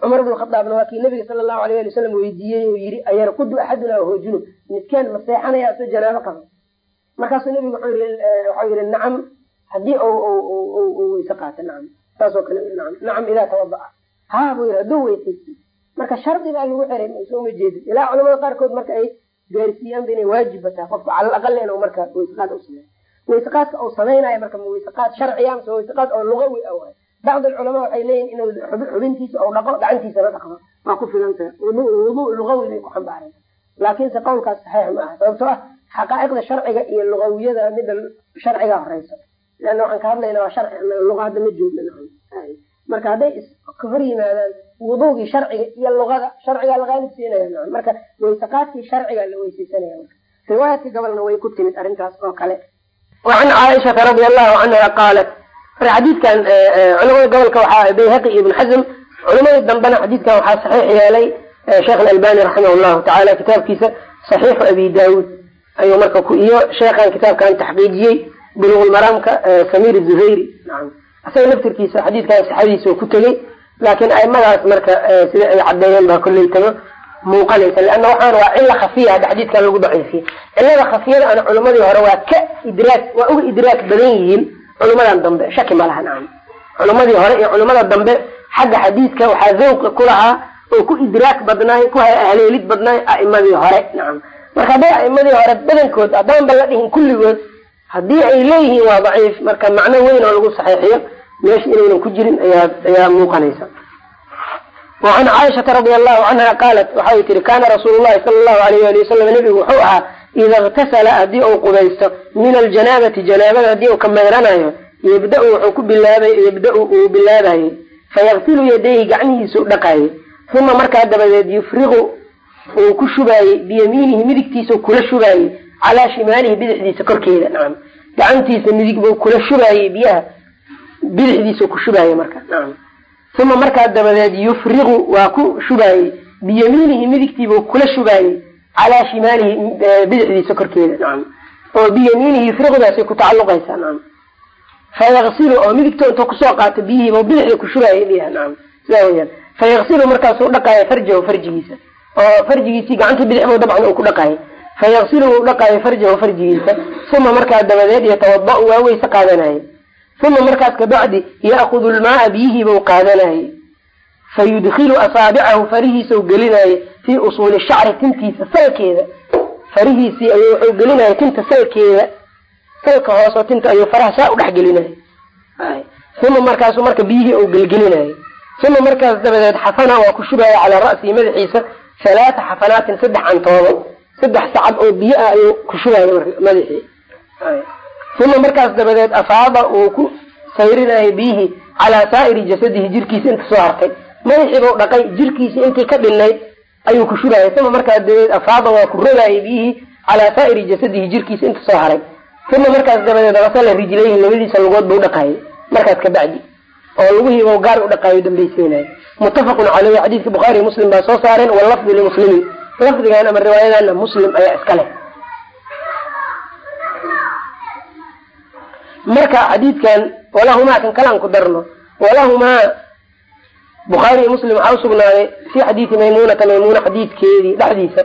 cumar bn khadaabna waa kii nabiga sala allahu alayh ali wasalam weydiiyey oo yidhi ayarqudu axaduna wahuwa junub midkeen ma seexanaya asoo janaabo qaba. Markaasuu nabigu waxau yihi nacam haddii weyse qaata nacam. Saasoo kale naam nacam idaa tawada'a ha buu yidhi hadduu weysaysto marka shardi baa lagu xiray sooma jeedin. Ilaa culamada qaarkood marka ay gaarsiiyaanba inay waajibba tahay. Qofka cala aqal inuu marka weyseqaad u sameeyo. Weyseqaadka uu samaynayo marka weyseqaad sharciya weyseqaad oo lugawi ah bacd alculamaa waxay leeyihiin inuu xubintiisa ou dhaqo gacantiisana dhaqdo waa ku filan tahay wudu lugawi bay ku xambaareen laakiinse qowlkaas saxiix ma aha sababtoo ah xaqaa'iqda sharciga iyo lugawiyada midda sharciga horeysa leanna waxaan ka hadlayna waa sharci hadda ma joogna marka hadday iska hor yimaadaan wudugii sharciga iyo luqada sharcigaa laqaalib siinaya marka weyseqaadkii sharcigaa la weyseysanaya riwaayadka gobolna way ku timid arrintaas oo kale wacan caaishata radi allahu canha qaalat xadiidkan culamada gobolka waxaa bayhaqi ibn xasm culamada dambena xadiidkan waxaa saxiix yeelay sheekh alalbani raximah llahu tacala kitaabkiisa saxiixu abi daawuud. Ayuu marka ku iyo sheekhan kitaabkan taxqiijiyey bulugulmaraamka samir zuhayri. Naam. Isaga laftirkiisa xadiidkan saxadiisa ku tegey laakiin aimadaas marka sida ay cadeeyeen baa kolley tago muuqanaysa leanna waxaan waa cilla khafiya hadda xadiidkan lagu daciifiye cillada khafiyada ana culimadii hore waa ka idraak waa uga idraak badan yihiin culimadan dambe shaki ma laha nacam culimadii hore iyo culimada dambe xagga xadiidka waxaa zawqa ku lahaa oo ku idraak badnaay ku haleelid badnaay a'imadii hore nacam marka hadday a'imadii hore badankood haddaan ba la dhihin kulligood haddii ay leeyihiin waa daciif marka macno weyn oo lagu saxiixiyo meesha inaynan ku jirin ayaa ayaa muuqanaysa. Wacan caaishata radi allahu canha qaalat waxay tihi kaana rasuulu llahi sala allahu alayh ali wasalam nebigu wuxuu ahaa ida iktasala haddii uu qubaysto min aljanaabati janaabada haddii uu ka mayranayo yabda-u wuxuu ku bilaabay yabda-u uu bilaabayey fayaqsilu yadayhi gacmihiisa u dhaqaayey uma markaa dabadeed yufriqu uu ku shubaayey biyamiinihi midigtiisa kula shubaayey calaa shimaalihi bidixdiisa korkeeda nacam gacantiisa midig buu kula shubaayey biyaha bidixdiisa ku shubaayey marka nacam uma markaa dabadeed yufriqu waa ku shubaayey biyamiinihi midigtiibuu kula shubaayey calaa shimaalihi bidixdiisa korkeeda nacam oo biyamiinihi yufriqudaasay ku tacaluqaysaa nacam fayaqsilu oo midigto intuu ku soo qaato biyihiiba bidixda ku shubaayay biyaha nacam sidaa weyaan fayaqsilu markaasuu dhaqaaya farjahu farjigiisa. Oo farjigiisii gacanta bidixbu dabcan uu ku dhaqaayay. Fayaqsilu wuu dhaqaayo farjahu farjigiisa. Uma markaa dabadeed yatawada-u waa weyse qaadanayay uma markaas kabacdi ya'kudu lmaaa biyihiibau qaadanayey fa yudkilu asaabicahu farihiisau gelinaaye fii usuuli shacri tintiisa salkeeda. Farihiisii ayuu wuxuu gelinaya tinta salkeeda. Salka hoosoo tinta ayuu faraha saa udhex gelinaya uma markaasu marka biyihii uu gelgelinayay. Uma markaas dabadeed xafana waa ku shubaya calaa ra'sihi madaxiisa halaata xafanaatin saddex cantoodo saddex sacad oo biyo ah ayuu ku shubaya madaxii uma markaas dabadeed afaada uu ku sayrinayay biyihii calaa saa'iri jasadihi jirkiisa inta soo hartay. Madaxiibau dhaqay jirkiisa intii ka dhinayd ayuu ku shubaya uma markaas dabadeed afaada waa ku rogayay biyihii calaa saa'iri jasadihi jirkiisa inta soo haray. Uma markaas dabadeed asala rijlayhi labadiisa lugood bau dhaqayay markaas kabacdi oo lugihiiba gaar u dhaqaayo dambaysiinay. Muttafaqun caleyhi xadiidka bukhaariy muslim baa soo saareen walafdu limuslimin lafdigan ama riwaayadana muslim ayaa iska leh. Marka xadiidkan walahumaa kan kale aan ku darno walahumaa bukhaari iyo muslim waxaa usugnaaday fi xadiidi maymunata maymuna xadiidkeedii dhexdiisa.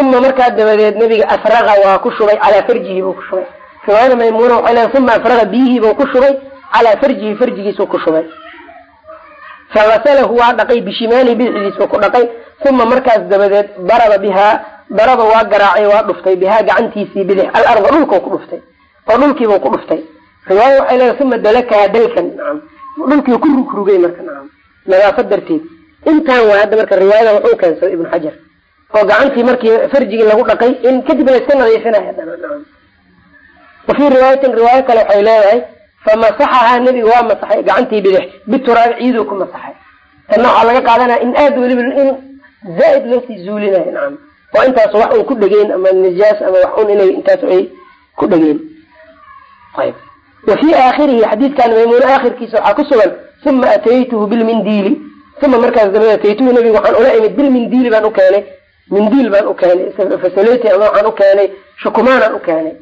Uma markaa dabadeed nabiga afraqa waa ku shubay calaa farjihi buu ku shubay. Riwaayada maymuna waxay leedahay uma afraqa biyihii buu ku shubay calaa farjihi farjigiisuu ku shubay. Fagasalahu waa dhaqay bishimaalihi bidixdiisuu ku dhaqay. Uma markaas dabadeed daraba bihaa daraba waa garaacay waa dhuftay. Bihaa gacantiisii bidix alarda dhulkau ku dhuftay. Oo dhulkiibuu ku dhuftay. Riwaaya waxay leedahay uma dalakaha dalkan nacam dhulkii ku rugrugay marka nacam nadaafad darteed. Intaan waa hadda marka riwaayada wuxuu keensaday ibnu xajar oo gacantii markii farjigii lagu dhaqay in kadib la iska nadiifinay haddana nacam wa fii riwaayatin riwaayo kale waxay leedahay famasaxahaa nebiga waa masaxay gacantii bidix bituraabi ciiduu ku masaxay. Tanna waxaa laga qaadanaya in aada weliba in zaaid loosii zuulinayo nacam oo intaas wax un ku dhegeen ama nijaas ama wax un inay intaas ay ku dhegeen. Ayb wa fii aakhirihi xadiidkan maymuune aakhirkiisa waxaa ku sugan uma ataytuhu bilmindiili uma markaas dabadeed ataytuhu nebiga waxaan ula imid bilmindiili baan u keenay mindiil baan u keenay fasaleti ama waxaan u keenay shukumaanaan u keenay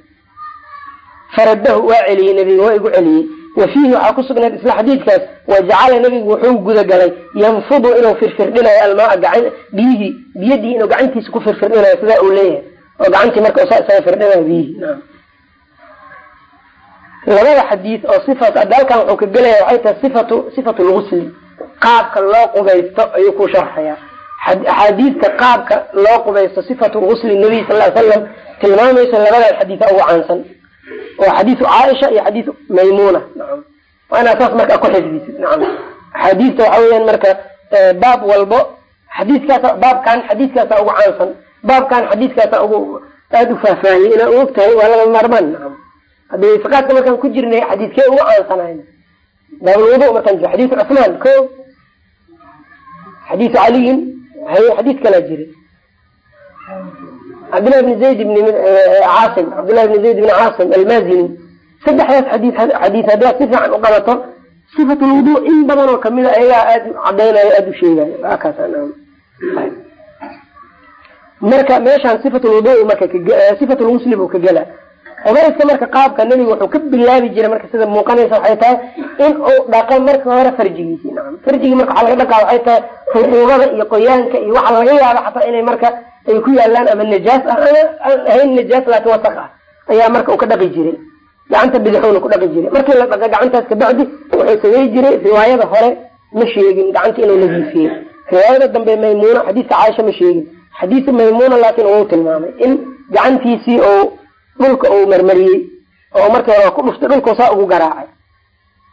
faradahu waa celiyey nebiga waa igu celiyey wa fiihi waxaa ku sugnayd isla xadiidkaas wajacala nebigu wuxuu gudagalay yanfudu inuu firfirdhinayo gacan biyihii biyadii inuu gacantiisa ku firfirdhinayo sidaa uu leeyahay oo gacantii marka saa isaga firdhinayo biyihii labada xadiid oo sifat hadda halkan wuxuu ka gelaya waxay tahay sifatu sifatu lgusli qaabka loo qubaysto ayuu ku sharxaya axaadiidka qaabka loo qubaysto sifatu gusli nabiy sal ly slam tilmaamaysa labadan xadiida ugu caansan. Oo xadiisu caaisha iyo xadiisu maymuna. Nacam waa inaad saas marka ku xifdisid. Nacam axaadiista waxa weeyaan marka baab walbo xadiiskaasa baabkan xadiiskaasa ugu caansan. Baabkan xadiiskaasa ugu aada u faahfaahiyey inaa u og tahay waa laga maarmaan. Nacam hadda wayfiqaadka markaan ku jirnay xadiidkee ugu caansanay baabulwudu markaan xadiisu cusmaan ko? Xadiisu caliyin hay xadiis kalaa jiray cabdillahi bni zayd bni caasim cabdillahi bni zayd bni caasim almazini saddexdaas xadii xadiis haddaad si fiican u qabato sifat lwudu in badan oo kamida ayagaa aada cadaynayo aada u sheegayo akaas marka meeshaan sifat lwudu marka sifat lmuslim uu ka gela qubayska marka qaabka nebiga wuxuu ka bilaabi jiray marka sida muuqanaysa waxay tahay in uu dhaqo marka hore farjigiisi nacam farjigii marka waxaa laga dhaqaa waxay tahay ruquubada iyo qoyaanka iyo waxa laga yaaba xataa inay marka ay ku yaalaan ama najaas ah ama aan ahayn najaas laakin wasaq ah ayaa marka uu ka dhaqi jiray. Gacanta bidixuuna ku dhaqi jiray. Markii la dhaqa gacantaas kabacdi wuxuu samey jiray riwaayada hore ma sheegin gacanta inuu nadiifiyey riwaayada dambe maymuuna xadiiska caaisha ma sheegin. Xadiisa maymuuna laakin wuu tilmaamay in gacantiisii oo dhulka uu marmariyey oo markii hore ku dhuftay dhulkau saa ugu garaacay.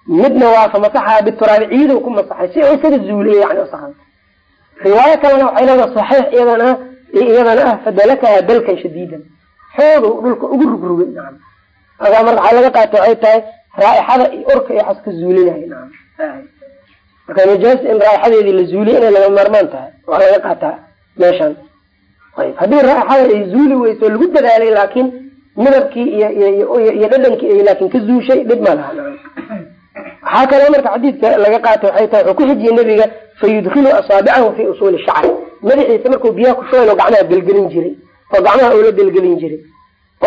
Midna waa fa masaxaa bituraabi ciidow ku masaxay si isaga zuuliye yani wasaqan riwaayo kalena waxay leedaha saxiix iyadana iyadana ah fadalakaha dalkan shadiidan. Xoogow dhulka ugu rugrugay nacam agaa marka waxaa laga qaatay waxay tahay raaixada iyo urka iyo xas ka zuulinayo nacam marka najaas in raaixadeedii la zuuliye inay laga maarmaan tahay waa laga qaataa meeshan. Ayb. Haddii raaixada ay zuuli weyso lagu dadaalay laakiin midabkii iyo dhadhankii laakin ka zuushay dhib ma laha. Waxaa kaloo marka xadiidka laga qaatay waxay tahay wuxuu ku xijiyey nebiga fa yudkilu asaabicahu fi usuuli shacri madaxiisa markuu biyaha ku shubayn oo gacmaha gelgelin jiray oo gacmaha uu la gelgelin jiray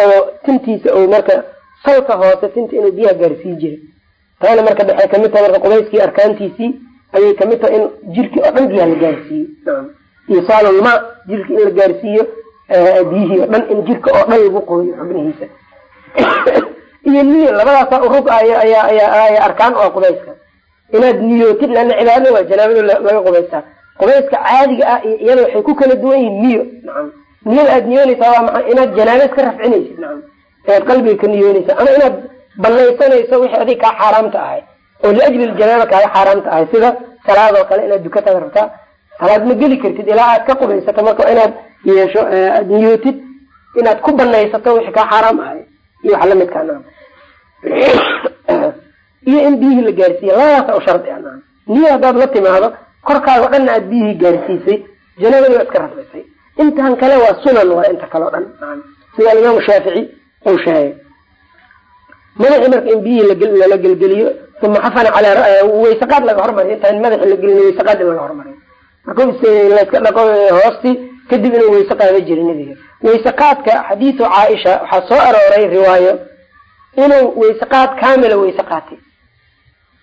oo tintiisa uu marka salka hoose tinta inuu biyaha gaarsii jiray. Taana marka waxay ka mid tahay marka qubayskii arkaantiisii ayay ka mid tahay in jirkii oo dhan biyaha la gaarsiiyo. Isaalulma jirki in la gaarsiiyo biyihii oo dhan in jirka oo dhan lagu qooyo xubnihiisa. Iyo niyo labadaasa rug ayaa arkaan u qubayska. Inaad niyootid lana cibaadada waa janaabada laga qubaystaa. Qubayska caadiga ah iyo iyada waxay ku kala duwan yihiin niyo nacam. Niyada aad niyoonaysaa waa maa inaad janaaba iska rafcinaysid nacam. Inaad qalbiga ka niyoonaysa ama inaad banaysanayso wixii adig kaa xaaraamta ahay. Oo liajli ljanaaba kaaga xaaraamta ahay. Sida salaadoo kale inaad dukataad rabtaa. Salaad ma geli kartid ilaa aad ka qubaysato marka inaad yeesho aad niyootid inaad ku banaysato wixii kaa xaaraam ahay. Iyo wax lamidkaa naam. [COUGHS] Iyo in biyihii la gaarsiiya labadaasa u shardi a naam. Niyo haddaad la timaado korkaaga o dhanna aad biyihii gaarsiisay janaabadii waa iska rafcisay intan kale waa sunan waa inta kale o dhan sida alimaamu shaafici uu sheegay. Madaxii marka in biyihii lala gelgeliyo uma xafana calaa waysaqaad laga hormariyo. Intaan madaxii la gelin waysaqaad in laga hormariyo. Marka layska dhaqo hoostii kadib inuu wayse qaada jiri nabiga waysaqaadka xadiidu caaisha waxaa soo arooray riwaayo inuu waysaqaad kaamila wayse qaatay.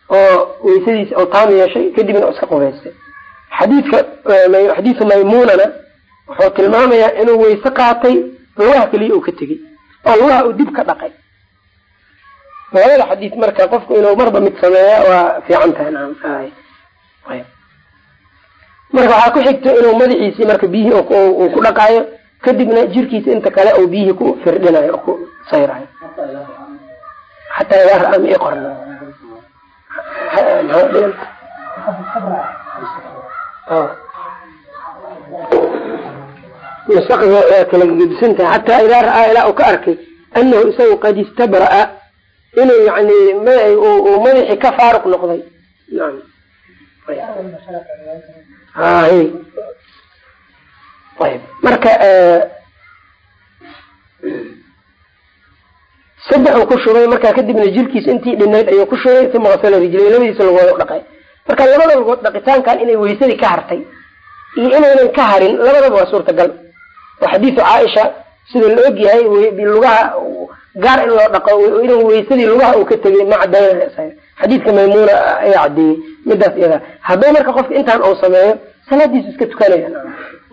Oo waysadiisa oo taam yeeshay kadibna iska qubaystay xadiidka xadiidu maymunana wuxuu tilmaamayaa inuu wayse qaatay lugaha keliya uu ka tegey oo lugaha uu dib ka dhaqay. Labada xadiid marka qofku inuu marba mid sameeya waa fiican tahay marka waxaa ku xigto inuu madaxiisii marka biyihii uu ku dhaqaayo kadibna jirkiisa inta kale uu biyihii ku firdhinayo oo ku sayrayo. Xataa idaa ii qorna masaqda waa kala gedisan tahay xataa idaa ra'aa ilaa uu ka arkay anahu isagu qad istabra'a inuu yani madaxii ka faaruq noqday ayb marka saddex uu ku shubay markaa kadibna jirkiisa intii dhinayd ayuu ku shubay uma asala rijlay labadiisa lagood u dhaqay. Marka labada lagood dhaqitaankan inay waysadii ka hartay iyo inaynan ka harin labadaba waa suurtagal. Oo xadiisu caaisha sida la og yahay lugaha gaar in loo dhaqo inuu waysadii lugaha uu ka tegay ma cadaynaya xadiidka maymuuna ayaa cadeeyey midaas iyada hadduu marka qofka intaan uu sameeyo salaadiisu iska tukanaya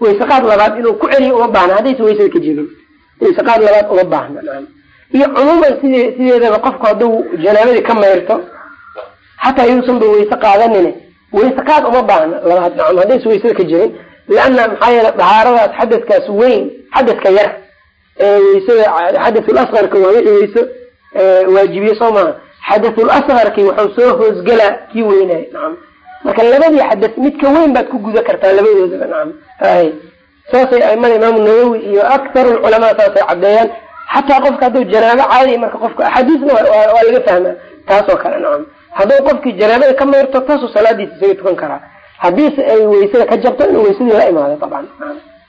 waysaqaad labaad inuu ku celiyo uma baahna haddaysa waysada ka jebin waysaqaad labaad uma baahna iyo cumuuman side sideedaba qofku hadduu janaabadii ka mayrto xataa yuusanba wayse qaadanin waysaqaad uma baahna labaad haddaysa waysada ka jebin leanna maxaa yeele dahaaradaas xadadkaas weyn xadadka yar waysada xadathul asqarka waa wixii wayso waajibiye soo maaha. Xadathul asqarki wuxuu soo hoosgelaa kii weynay nacam marka labadii xadath midka weyn baad ku guda kartaa labadoodaba nacam hay saasay aimada imaamu nawowi iyo akthar culamaa saasay caddeeyaan. Xataa qofka hadduu janaabo caadi marka qofka axaadiisna waa laga fahmaa. Taasoo kale nacam hadduu qofkii janaabada ka mayrto taasuu salaadiisa isaga tukan karaa. Haddiise ay waysada ka jabto inuu waysadii la imaado dabcan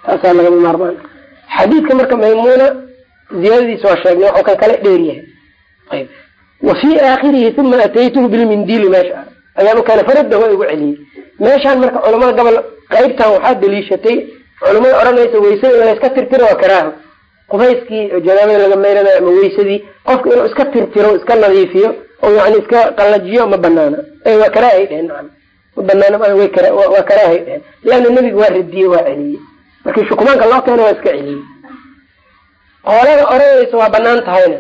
taasaa lagama maarmaan xadiidka marka maymuuna ziyaadadiisa waa sheegnay waxuu kan kale dheer yahay. Ayb. Wa fii aakhirihi uma ataytuhu bilmindiili meesha. Ayaan u keena farada waa igu celiyey meeshaan marka culamada gobol qeybtan waxaa daliishatay culamada odhanaysa waysada in la iska tirtiro waa karaaho qubayskii janaabada laga mayranayo ama waysadii qofka inuu iska tirtiro iska nadiifiyo oo yani iska qalajiyo ma banaana waa karaahay dhehen naam ma banaana waa karaahay dhehen leanna nebiga waa radiyey waa celiyey markii shukumaanka loo keena waa iska celiyey. Qoolada odhanaysa waa banaan tahayna.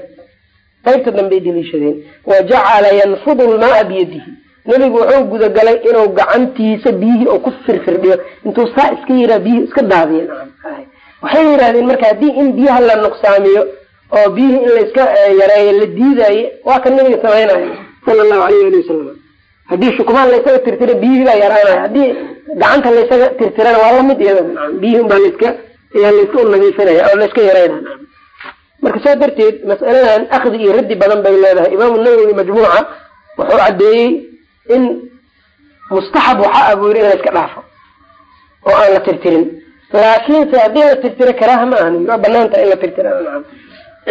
Qaybta dambey daliishadeen. Wa jacala yanfudu lmaaa biyadihi. Nebigu wuxuu gudagalay inuu gacantiisa biyihii oo ku firfirdhiyo intuu saa iska yiraa biyihii iska daadiyo nacam waxay yidhahdeen marka haddii in biyaha la nuqsaamiyo oo biyihii in layska yareeyo la diidaaye waa kan nabiga samaynayo sala allahu alayh ali wasalam haddii shukumaan laysaga tirtiro biyihii baa yaraanaya. Haddii gacanta laysaga tirtirana waa la mid iyada biyihii unbaa layska ayaa layska unadiifinaya oo layska yareynaya nacam marka saa darteed mas'aladan akdi iyo raddi badan bay leedahay. Imaamu nawowi majmuuca wuxuu caddeeyey in mustaxab waxaa abuuri in la iska dhaafo oo aan la tirtirin. Laakiinse haddii la tirtiro karaaha ma ahan waa bannaan tahay in la tirtirana nacam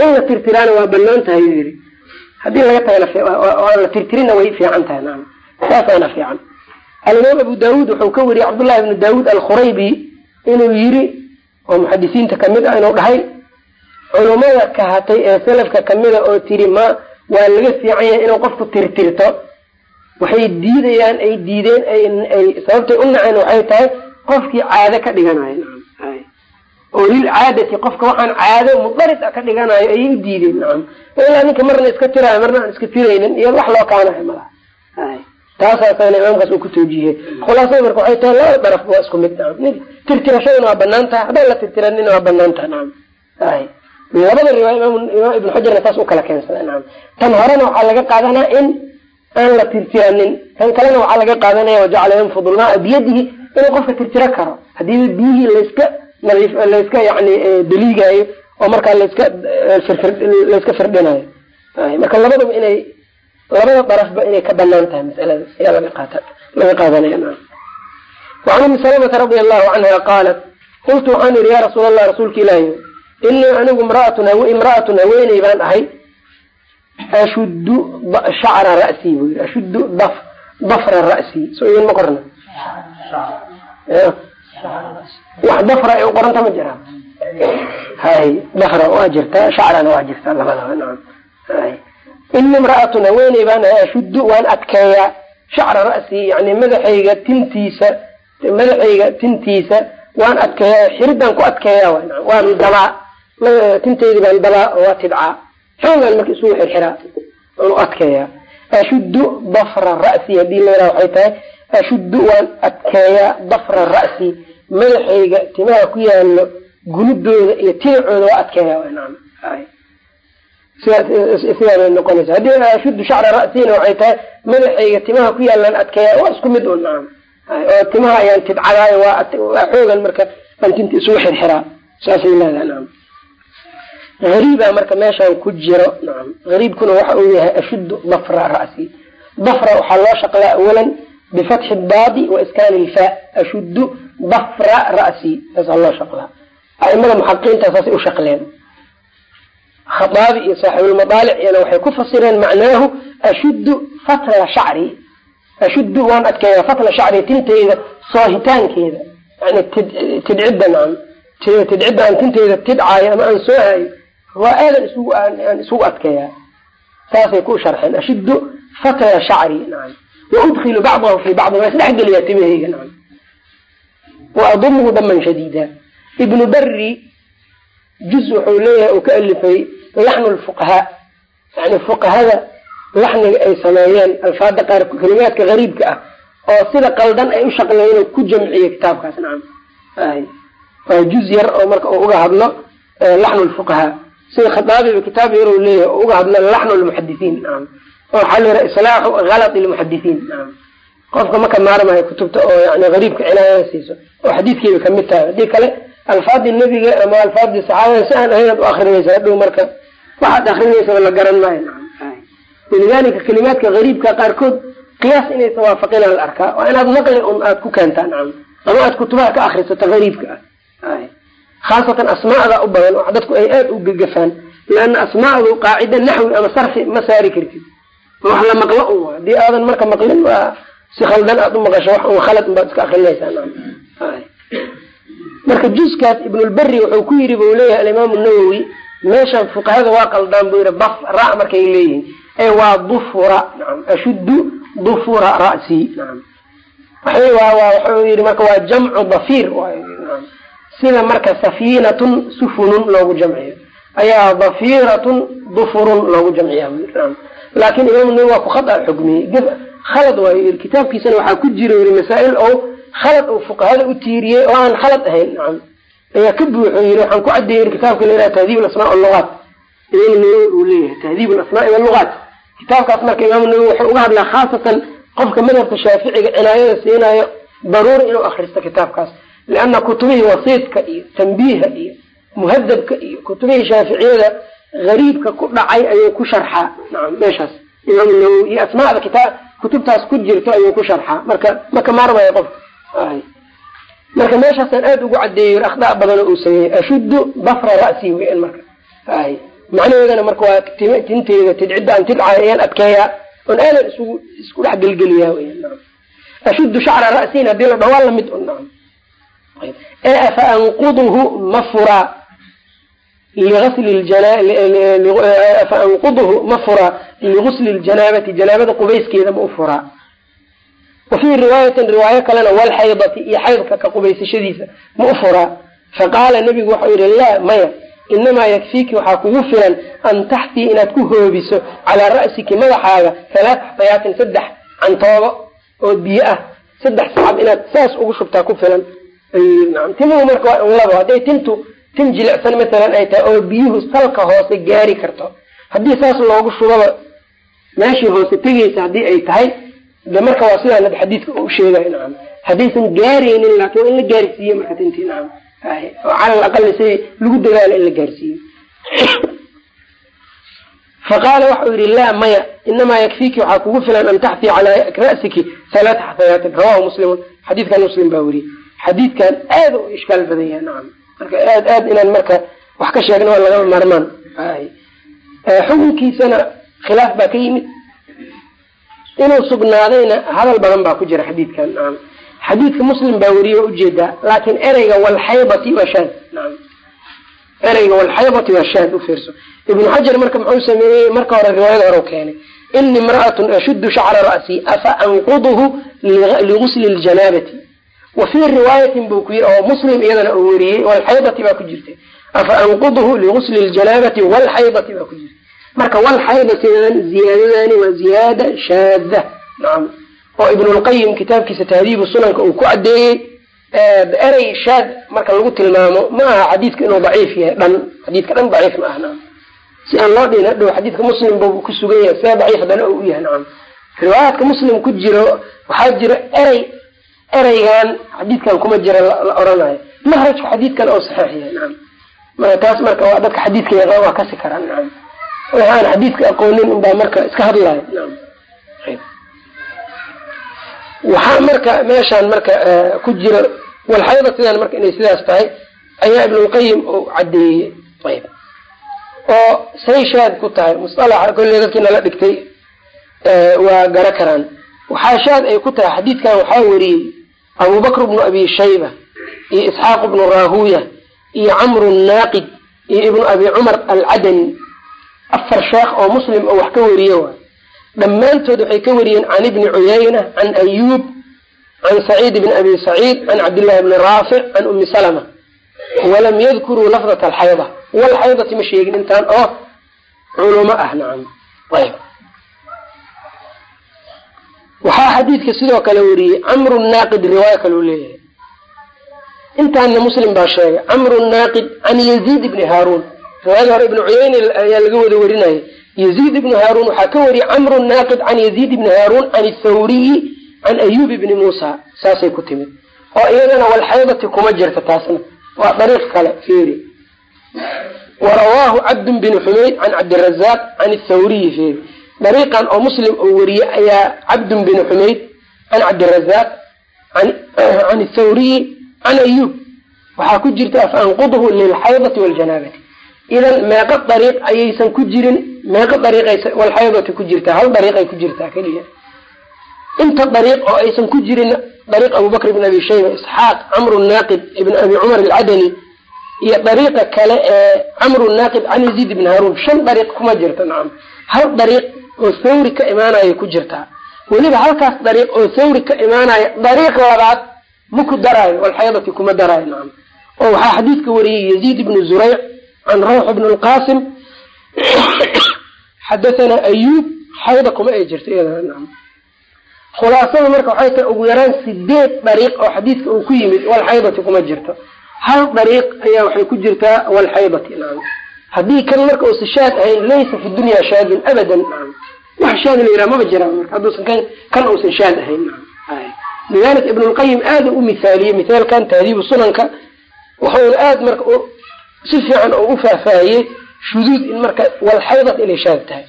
in la tirtiraana waa bannaan tahay yuu yidhi. Haddii laga tagana aan la tirtirina way fiican tahay nacam saasaana fiican. Alimaam abu daawuud wuxuu ka wariyey cabdullahi ibnu daawuud alkhuraybi inuu yiri oo muxadisiinta ka mid ah inuu dhahay culumada kahatay ee salafka kamida oo tiri ma waa laga fiican yahay inuu qofku tirtirto. Waxay diidayaan ay diideen ay sababtay u naceen waxay tahay qofkii caado ka dhiganayo. Oo lilcaadati qofka waxaan caado mudarid a ka dhiganayo ayay u diideen. Nacam ilaa ninka marna iska tiraayo marna aan iska tiraynin iyo wax loo kaanayo malaha taasaasana imaamkaas uu ku toojiyey khulaasada marka waxay tahay labada daraf waa isku mid tirtirashadana waa bannaan tahay haddaan la tirtiranina waa bannaan tahay. Nacam ay. Labada riwaaya imaam ibnu xajarna saas u kala keensada nacam tan horena waxaa laga qaadanaa in aan la tirtiranin. Tan kalena waxaa laga qaadanaya wajacala yanfudu lmaa biyadihi inuu qofka tirtiro karo. Hadiiba biyihii layska nadiif layska yani daliigayo oo markaa laska layska firdhinayo marka labadaba inay labada darafba inay ka bannaan tahay masalada ayaa laga qaata laga qaadanaya na wacan umi salamata radia allahu canha qaalat qultu waxaan yihi ya rasuul allah rasuulka ilaahi inii anigu imraatun imra'atun haweeney baan ahay. Ashuddu shacra ra'sii buu yii ashuddu daf dafra ra'sii so idin ma qorna? Wax dafra ay u qoranta ma jira? Hay dafra waa jirtaa shacrana waa jirtaa labadaba ini imra'atun haweeney baan ashuddu waan adkeeyaa. Shacra ra'sii yani madaxayga tintiisa madaxayga tintiisa waan adkeeyaa xiridaan ku adkeeyaa waan dabaa. Tintaydi baan dabaa oo waa tidcaa xoogaan marka isugu xirxiraa u adkeeyaa. Ashuddu dafra ra'si haddii layihaha waxay tahay ashuddu waan adkeeyaa dafra ra'si. Madaxayga timaha ku yaalo gunudooda iyo tinacooda waa adkeeyaa sidaa noqonaysa. Haddii ashuddu shacra ra'sina waxay tahay madaxayga timaha ku yaalaan adkeeyaa waa isku mid un nacam. Oo timaha ayaan tidcadaayo waa xoogan marka aan tinta isugu xirxiraa. Saasay leedahay nacam. Hariibaa marka meeshaan ku jiro nacam. Hariibkuna waxa uu yahay ashuddu dafra ra'si. Dafra waxaa loo shaqlaa awalan bifatxi daadi wa iskaani ilfaa ashuddu dafra ra'si saasaa loo shaqlaa. Aimada muxaqiqiinta saasay u shaqleen khaaabi iyo saaxibulmadaalic waxay ku fasireen macnaahu ashuddu fatla shacri. Ashuddu waan adkeeyaa fatla shacri tintayda soohitaankeeda yani tidcidda nacam. Tidcidda aan tintayda tidcaayo ama aan soo hayo waa aadan isugu aan isugu adkeeyaa. Saasay ku sharxeen ashuddu fatla shacri nacam. Wa udkilu bacdahu fi bacdi waa isdhexgeliyaa timahayga nacam. Wa adumuhu daman shadiida. Ibnu beri juz wuxuu leeyahay uu ka alifay laxnu lfuqahaa yani fuqahada laxniga ay sameeyeen alfaada qaar kelimaadka gariibka ah oo sida qaldan ay u shaqleeyeen ku jamciye kitaabkaas nacam waa juz yar oo marka uu uga hadlo laxnu lfuqahaa sida khataabiba kitaab yar u leeyahay oo uga hadlo laxnu lmuxadisiin nacam oo waxaa la yihaha islaaxu halati lmuxadisiin nacam qofka maka maarmayo kutubta oo yani gariibka cinaayada siiso oo xadiidkiiba ka mid tahay haddii kale alfaadii nebiga ama alfaadii saxaabada si aan ahaynaad u akrinaysa hadhow marka. Waxaad akrinaysaba la garan maayo. Walidalika kelimaadka gariibka qaarkood qiyaas inaysa waafaqina la arkaa. Waa inaad naqli un aad ku keentaa nacam ama aad kutubaha ka akrisato gariibka. Ah khaasatan asmaada u badan oo dadku ay aada u gegafaan leana asmaadu qaacida naxwi ama sarfi ma saari kartid. Wax la maqlo un waa haddii aadan marka maqlin waa si khaldan aad u maqasho wax un khalad unbaad iska akrinaysaa marka juskaas ibnulberi wuxuu ku yiri buu leeyahay alimaamu nawowi meeshan fuqahada waa qaldaan buu yihi baf ra markay leeyihiin. Ee waa dufura ashuddu dufura ra'si naam. Wuxuu yihi marka waa jamcu naam. Sida marka safiinatun sufunun loogu jamciyo. Ayaa dafiratun dufurun loogu jamciya naam. Laakin imaamu nawowi waa ku khada xukmiyey khalad waayo kitaabkiisana waxaa ku jira yii masaa-il o khalad uu fuqahada u tiiriyey oo aan khalad ahayn nacam ayaa ka buuxo yii waxaan ku cadeeyey kitaabka la tahdiib asmaa lugaat imaamu nawowi uu leeyahay tahdiib asmaai walugaat kitaabkaas marka imaamu nawowi wuxuu uga hadlaa khaasatan qofka madhabka shaaficiga cinaayada siinayo daruuri inuu akristo kitaabkaas. Liana kutubihii wasiidka iyo tambiiha iyo muhadabka iyo kutubihii shaaficiyada gariibka ku dhacay ayuu ku sharxaa nacam meeshaas. Imaamu nawowi iyo asmaada kutubtaas ku jirto ayuu ku sharxaa. Marka maka maarmaya qofka marka meeshaasaan aada ugu cadeeyey akhdaa badan uu sameeyey ashuddu dafra ra'si weyan marka. Ay. Macnaheedana marka waa tinteyda tidcidda aan tidcayo ayaan adkeeyaa oon aadan isugu isku dhex gelgeliyaa weyan ashuddu shacra ra'siin haddii la dhawaa la mid un ee afa anquduhu ma furaa afa anquduhu ma furaa ligusli ljanaabati janaabada qubayskeeda ma u furaa wa fii riwaayatin riwaayo kalena walxaydati iyo xaydka ka qubaysashadiisa ma u furaa faqaala nebigu waxau yidhi laa maya inamaa yakfiiki waxaa kugu filan an taxtii inaad ku hoobiso calaa ra'siki madaxaaga halaata xatayaatin saddex cantoobo oo biyo ah saddex sacab inaad saas ugu shubtaa ku filan timuhu marka waa in hadday tintu tin jilicsan masalan ay tahay oo biyuhu salka hoose gaari karto haddii saas loogu shubaba meeshii hoose tegeysa haddii ay tahay de marka waa sidaan ad xadiidka u sheegayo nacam haddaysan gaaraynin laakin waa in la gaarsiiye marka tintii nacam cala alaqali si lagu dadaalo in la gaarsiiyo faqaala waxau yihi laa maya inamaa yakfiiki waxaa kugu filan an taxtii calaa ra'siki halaata xatayaatin rawahu muslimun xadiidkan muslim baa weriyey xadiidkan aada u ishkaal badan yahay nacam marka aad aad inaan marka wax ka sheegna waa lagama maarmaan. Xukunkiisana khilaaf baa ka yimid inuu sugnaadayna hadal badan baa ku jira xadiidkan nacam xadiidka muslim baa weriye waa u jeedaa laakin ereyga walxaybati waa shaad nacam ereyga walxaybati waa shaad ufiirso ibnu xajar marka muxuu sameeyey marka hore riwaayada hore keenay ini imra'atun ashuddu shacra ra'si afa anquduhu ligusli ljanaabati wa fii riwaayatin buu ku yiri oo muslim iyadana uu weriyey walxaybati baa ku jirtay afa anquduhu ligusli ljanaabati walxaybati baa ku jirtay marka walxaybatidan ziyaadadani waa ziyaada shaada nacam oo ibnulqayim kitaabkiisa tahdiibu sunanka uu ku cadeeyey erey shaad marka lagu tilmaamo ma aha xadiidka inuu daciif yahay dhan. Xadiidka dhan daciif ma aha nacam si aan loo dhihin hadhow xadiidka muslim bu ku sugan yahay see daciif haddana u yahay nacam riwaayaadka muslim ku jiro waxaa jiro erey ereygan xadiidkan kuma jira la oranayo. Mahrajku xadiidkan oo saxiix yahay nacam marka taas marka waa dadka xadiidka yaqaan waa kasi karaan nacam waxaan xadiidka aqoonin unbaa marka iska hadlayo waxaa marka meeshaan marka ku jira walxayda sidaan marka inay sidaas tahay ayaa ibnulqayim uu cadeeyey ayb. Oo say shaad ku tahay musalaxa kolley dadkii nala dhigtay waa gara karaan. Waxaa shaad ay ku tahay xadiidkan waxaa weriyey abubakr bnu abi shayba iyo isxaaq bnu rahuya iyo camru naaqid iyo ibnu abi cumar alcadani afar sheekh oo muslim oo wax ka weriye waay dhammaantood waxay ka wariyeen can ibni cuyayna can ayuub can saciid bni abi saciid can cabdillahi bni raafic can umi salama. Walam yadkuruu lafdata alxayda walxaydati ma sheegin intaan oo culumo ah nacam ayb waxaa xadiidka sidoo kale wariyey camru naaqid riwaaya kaleu leeyahay. Intaana muslim baa sheegay camru naaqid can yaziid ibni haaruun riwaayada hore ibnu cuyayna ayaa laga wada warinaya yaziid ibnu haaruun waxaa ka wariyey camru naaqid can yaziid ibni haaruun can thawriyi can ayub ibni muusa saasay ku timid. Oo iyadana walxaydati kuma jirta taasna waa dariiq kale fiiri. Warawaahu cabdun bin xumayd can cabdirazaq can thawriyi fiiri. Dariiqan oo muslim oo weriye ayaa cabdun bin xumayd can cabdirazaq can thawriyi [CLEARS THROAT] can ayub waxaa ku jirta afanqudhu lilxaydati waljanaabati idan meeqo dariiq ayaysan ku jirin meeqo dariiqay walxaydati ku jirtaa hal dariiqay ku jirtaa keliya inta dariiq oo aysan ku jirin dariiq abubakr ibn abi shayba isxaaq camru naaqid ibn abi cumar alcadani iyo dariiqa kale ee camru naaqid can yaziid ibn haruun shan dariiq kuma jirta nacam hal dariiq oo thawri ka imaanaya ku jirtaa weliba halkaas dariiq oo thawri ka imaanaya dariiq labaad ma ku daraayo walxaydati kuma daraayo nacam oo waxaa xadiidka wariyey yaziid ibnu zurayc can rawx ibn lqasim xadathana ayub xayda kuma ay jirto khulaasada marka waxay tahay ugu yaraan sideed dariiq oo xadiidka uu ku yimid walxaydati kuma jirto hal dariiq ayaa waxay ku jirtaa walxaydati haddii kan marka uusa shaad ahayn laysa fi dunya shaadun abadan wax shaad la yiraha maba jiraan marka hadduusan kan uusan shaad ahayn lidalika ibn lqayim aada u mithaaliyey mithaalkan tahdiibu sunanka marka si fiican oo u faahfaahiyey shuduud in marka walxaydat inay shaad tahay.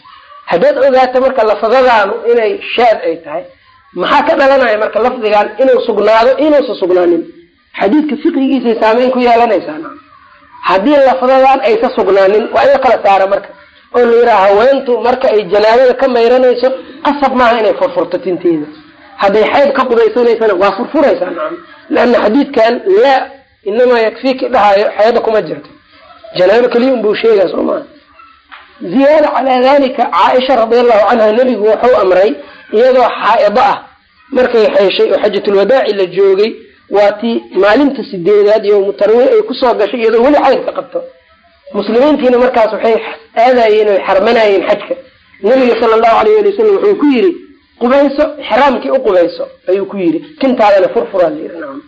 Haddaad ogaato marka lafadadaanu inay shaad ay tahay maxaa ka dhalanaya marka lafdigan inuu sugnaado inuusan sugnaanin? Xadiidka fiqigiisay saameyn ku yeelanaysaa haddii lafdadan aysa sugnaanin waa in la kala saara marka. Oo la yidhaha haweentu marka ay janaabada ka mayranayso qasab maaha inay furfurto tinteeda. Hadday xayd ka qubaysanaysana waa furfuraysaa nacam leanna xadiidkan laa inamaa yakfiiki dhahayo xeeda kuma jirto janaabo keliya unbuu sheegaa soo maha ziyaada calaa dalika caaisha radiallahu canha nebigu wuxuu amray iyadoo xaa-ido ah. Markay xeeshay oo xajatulwadaaci la joogay waa tii maalinta sideedaad iyo mutarwi ay ku soo gashay iyadoo weli xaydka qabto. Muslimiintiina markaas waxay aadayeen oy xarmanayeen xajka. Nabiga sala allahu alayh ali wasalam wuxuu ku yidhi qubayso xraamkii u qubayso ayuu ku yidhi. Tintaadana furfuraa layidhi nacam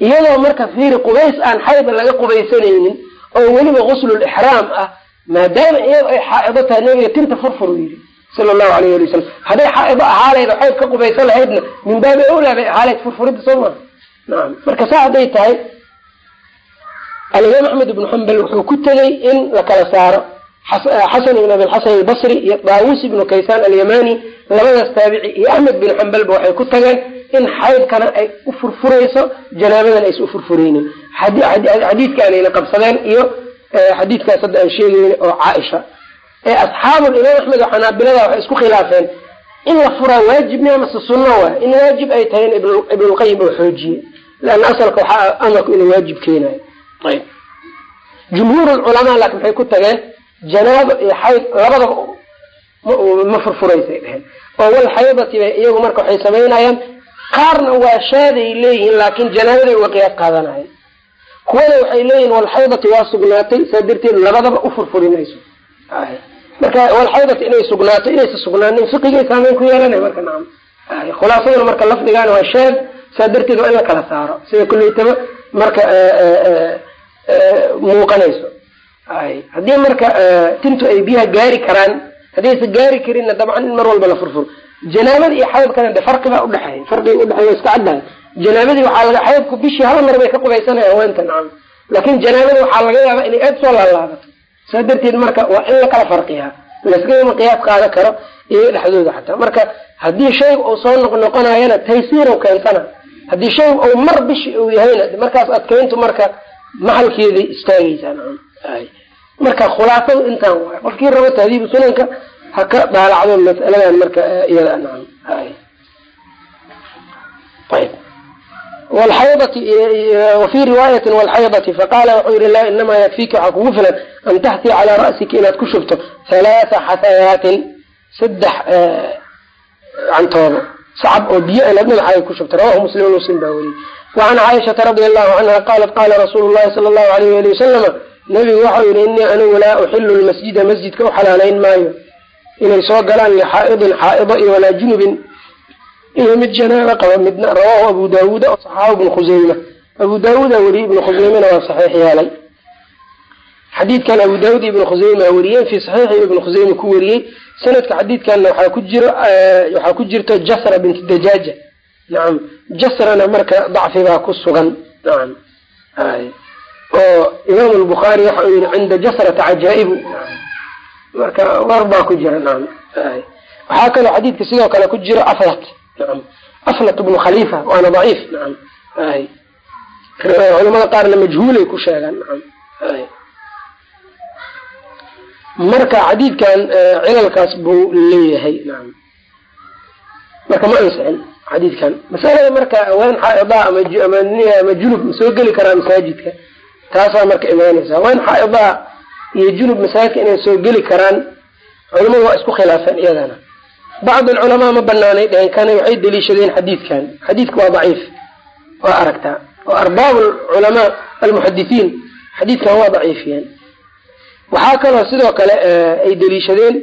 iyadoo marka fiiri qubays aan xayda laga qubaysanaynin oo weliba guslul ixraam ah maadaama iyado ay xaa'ido tahay nabiga tinta furfur u yidhi sala allahu alayh ali wasalam hadday xaa'ido ahaalayda xayd ka qubaysan lahaydna min baabi awlaa bay ahaalayd furfuridda soo maa nacam marka saa hadday tahay alimaam axmed ibnu xambal wuxuu ku tegey in la kala saaro xasan ibn abilxasan albasri iyo daawus ibnu kaysaan alyamani labadaas taabici iyo axmed bin xambalba waxay ku tageen in xaydkana ay u furfurayso janaabadan aysa ufurfureynin xadiidkaanayna qabsadeen iyo xadiidkaas hadda aan sheegayna oo caaisha. Ee asxaabul imaam axmed oo xanaabilada waxay isku khilaafeen in la furaa waajibni amase sunno waay in waajib ay tahay in ibnulqayim oo xoojiye. Leanna asalka waxaa amarku inuu waajib keenayo. Ayb. Jumhuur culamaa laakin maxay ku tageen janaabo iyo xayd labadaba ma furfuraysay dheheen oo wal xaydati bay iyagu marka waxay samaynayaan qaarna waa shaaday leeyihiin laakin janaabaday uga qiyaas qaadanayan kuwana waxay leeyihiin walxaydati waa sugnaatay saa darteed labadaba u furfurinayso. Marka walxaydati inay sugnaato inaysa sugnaanin fiqigay saameyn ku yeelanay marka nacam khulaasaduna marka lafdigaana waa shaad saa darteed waa in la kala saaro sida kuleytaba marka muuqanayso. Haddii marka tintu ay biyaha gaari karaan haddaysa gaari karinna dabcan in mar walba la furfuro janaabada iyo xaydkana de farqi baa udhexeeya farqiga udhexeeya iska caddahay. Janaabadii waxaa laga xaydku bishii hal mar bay ka qubaysanaya haweenta nacam. Laakin janaabada waxaa laga yaabaa inay aad soo laalaabato saa darteed marka waa in lakala farqiyaa. Laskagama qiyaas qaada karo iyaga dhexdooda xataa. Marka haddii shayga uu soo noqnoqonayana taysiirow keensana haddii shayga uu mar bishi uu yahayna markaas adkeyntu marka maxalkeeday istaagaysaa nacam. Marka khulaasadu intaan waay qofkii rabo tahdiibu sunanka ha ka daalacdo mas'aladan marka iyada nacam. Ayb wlxaydati wafii riwaayatin wlxaydati faqaala wuxuu yihi laa inamaa yakfiika waxaa kugu filan an taxtii calaa ra'sika inaad ku shubto halaatha xasayaatin saddex cantoodo sacab oo biyo inaad madaxaaga ku shubto. Rawahu muslim muslim baa weriyey wacan caaishata radi allahu canha qaalat qaala rasuulu llahi sala allahu alayh ali wasalama nabigu waxau yihi inii anigu laa uxilu lmasjida masjidka u xalaalayn maayo inay soo galaan lixaa'idin xaa'ido iyo walaa junubin. Iyo mid janaaba qaba midna rawahu abu daawuuda oo saxaabu ibnu khuseyma abu daawuuda weriyey ibnu khuseymena waa saxiix yeelay xadiidkan abu daawuud ibnu khuseyma weriyeen fii saxiixi ibnu khuseyma ku weriyey sanadka xadiidkanna waxaa ku jiro waxaa ku jirta jasra binti dajaaja. Nacam jasrana marka dacfi baa ku sugan. Nacam oo imaam lbukhaari waxa uu yihi cinda jasrata cajaa'ibu marka war baa ku jira nacam waxaa kaloo xadiidka sidoo kale ku jiro aflat. Nacam aflat bnu khalifa waana daciif. Nacam culamada qaarna majhuulay ku sheegaan nacam marka xadiidkan cilalkaas buu leeyahay. Nacam marka ma ansixin xadiidkan. Masalada marka haween xaa'idaa ama junub ma soo geli karaa masaajidka. Taasaa marka imaanaysa haween xaa'idaa iyo junub masaajidka inay soo geli karaan culamadu waa isku khilaafeen iyadana. Bacd alculamaa ma banaanay dheheen kana waxay daliishadeen xadiidkan. Xadiidka waa daciif waa aragtaa oo arbaab culamaa almuxadithiin xadiidkan waa daciifiyeen. Waxaa kaloo sidoo kale ay daliishadeen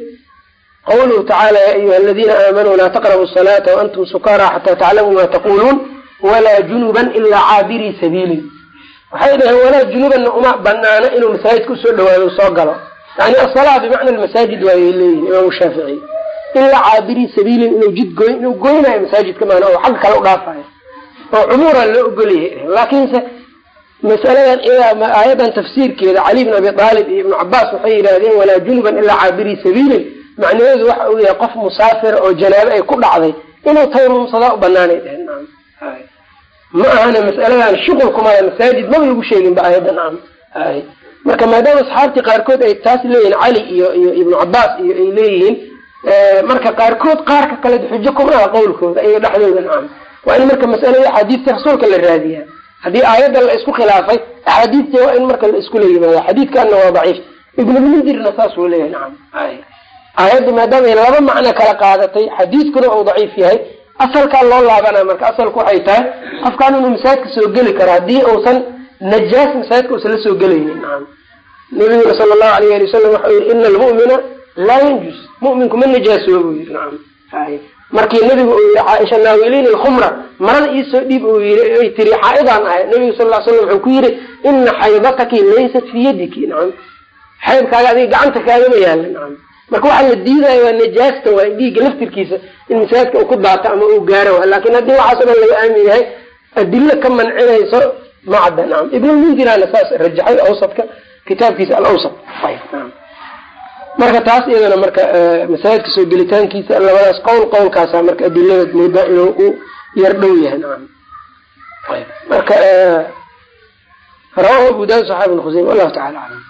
qawluhu tacaala ya ayuha aladiina aamanuu laa taqrabu salaata waantum sukaara xataa taclamuu ma taquluun walaa junuban ilaa caabirii sabiilin waxay dhaheen walaa junubanna uma banaano inuu masaajidka u soo dhawaado soo galo. Yani asalaa bimacna almasaajid waayay leeyihiin imaamu shaafici. Ilaa caabirii sabiilin inuu jid goy inuu goynayo masaajidka maana oo xagga kale u dhaafayo oo cumuura loo ogolyahay. Laakiinse masaladan aayadan tafsiirkeeda cali bn abi aalib iyo ibnu cabaas waxay yidhahdeen walaa junuban ilaa caabirii sabiilin. Macnaheedu waxa uu yahay qof musaafira oo janaabe ay ku dhacday inuu taymumsadaa u banaanay dheheen ma ahana masaladan shuqul kumala masaajid maba sheegin ba aayadda nacam marka maadaama asxaabtii qaarkood ay taas leeyihiin cali iyo iyo ibnu cabaas iyo ay leeyihiin marka qaarkood qaarka kale xujo kuma aha qowlkooda iyaga dhexdooda nacam waa in marka masalada axaadiista rasuulka la raadiyaa. Haddii aayaddan la isku khilaafay axaadiista waa in marka la iskula yimaada xadiidkanna waa daciif. Ibnulmundirna saasuu leeyahay nacam aayadda maadaama ay laba macno kala qaadatay xadiidkuna uu daciif yahay asalkaa loo laabana marka asalku waxay tahay qofkaan inuu masaajidka soo geli karo haddii uusan najaas masaajidka uusan la soo gelaynin. Nabiguna sala allahu alayh ali wasalam waxau yihi ina almu'mina laa yanjus mu'minku ma najaasooba buu yiri nacam markii nabigu uu yihi caaisha naawiliin alkhumra. Marada iisoo dhiib uu yii ay tiri xaa-idaan ahay. Nabigu sal ly slam wuxuu ku yihi ina xaydataki laysat fi yadiki. Nacam xaydkaaga adiga gacanta kaagama yaalla nacam marka waxaa la diidaya waa najaasta waa dhiigga laftirkiisa in masaajidka uu ku daato ama uu gaaro. Laakin haddii waxaaso dhan laga aamin yahay adilo ka mancinayso macda nacam ibnulmundirana saas rajaxay awsadka kitaabkiisa alawsat marka taas iyadana marka masaajidka soo gelitaankiisa labadaas qowl qowlkaasa marka adilada moodaa inuu u yar dhow yahay nacam marka rawahu abu daud saxabi bn khuseym wallahu tacala aclam